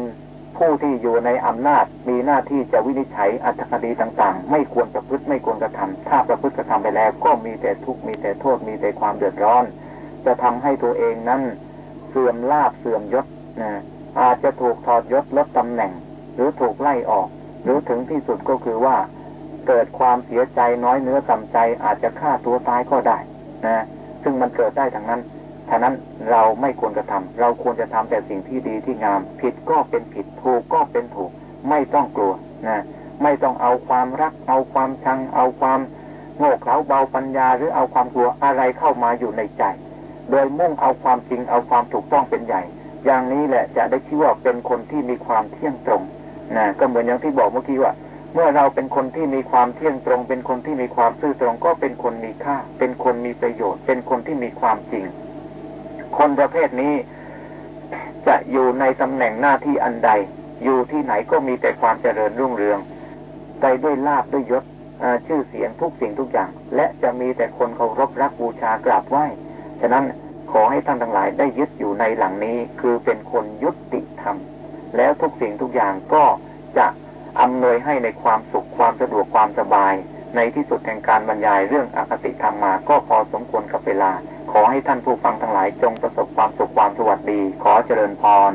ผู้ที่อยู่ในอำนาจ มีหน้าที่จะวินิจฉัยอัตคดีต่าง ๆ ไม่ควรประพฤติไม่ควรกระทำถ้าประพฤติกระทำไปแล้ว ก็มีแต่ทุกข์มีแต่โทษมีแต่ความเดือดร้อน จะทำให้ตัวเองนั้นเสื่อมลาบเสื่อมยศนะ อาจจะถูกถอดยศลดตำแหน่ง หรือถูกไล่ออก หรือถึงที่สุดก็คือว่า เกิดความเสียใจน้อยเนื้อกำใจ อาจจะฆ่าตัวตายก็ได้นะซึ่งมันเกิดได้ทั้งนั้นฉะนั้นเราไม่ควรกระทำเราควรจะทำแต่สิ่งที่ดีที่งาม ผิดก็เป็นผิดถูกก็เป็นถูก ไม่ต้องกลัวนะไม่ต้องเอาความรัก เอาความชัง เอาความโง่เขลาเบาปัญญา หรือเอาความกลัวอะไรเข้ามาอยู่ในใจ โดยมุ่งเอาความจริงเอาความถูกต้องเป็นใหญ่ อย่างนี้แหละจะได้ชื่อว่าเป็นคนที่มีความเที่ยงตรงนะก็เหมือนอย่างที่บอกเมื่อกี้ว่า เมื่อเราเป็นคนที่มีความเที่ยงตรง เป็นคนที่มีความซื่อตรง ก็เป็นคนมีค่า เป็นคนมีประโยชน์ เป็นคนที่มีความจริง คนประเภทนี้จะอยู่ในตำแหน่งหน้าที่อันใด อยู่ที่ไหนก็มีแต่ความเจริญรุ่งเรืองไปด้วยลาบด้วยยศชื่อเสียงทุกสิ่งทุกอย่าง และจะมีแต่คนเคารพรักบูชากราบไหว้ฉะนั้น ขอให้ท่านทั้งหลายได้ยึดอยู่ในหลังนี้ คือเป็นคนยุติธรรม แล้วทุกสิ่งทุกอย่างก็จะอำนวยให้ในความสุขความสะดวกความสบาย ในที่สุดแห่งการบรรยายเรื่องอคติธรรมมา ก็พอสมควรกับเวลา ขอให้ท่านผู้ฟังทั้งหลายจงประสบความสุขความสวัสดี ขอเจริญพร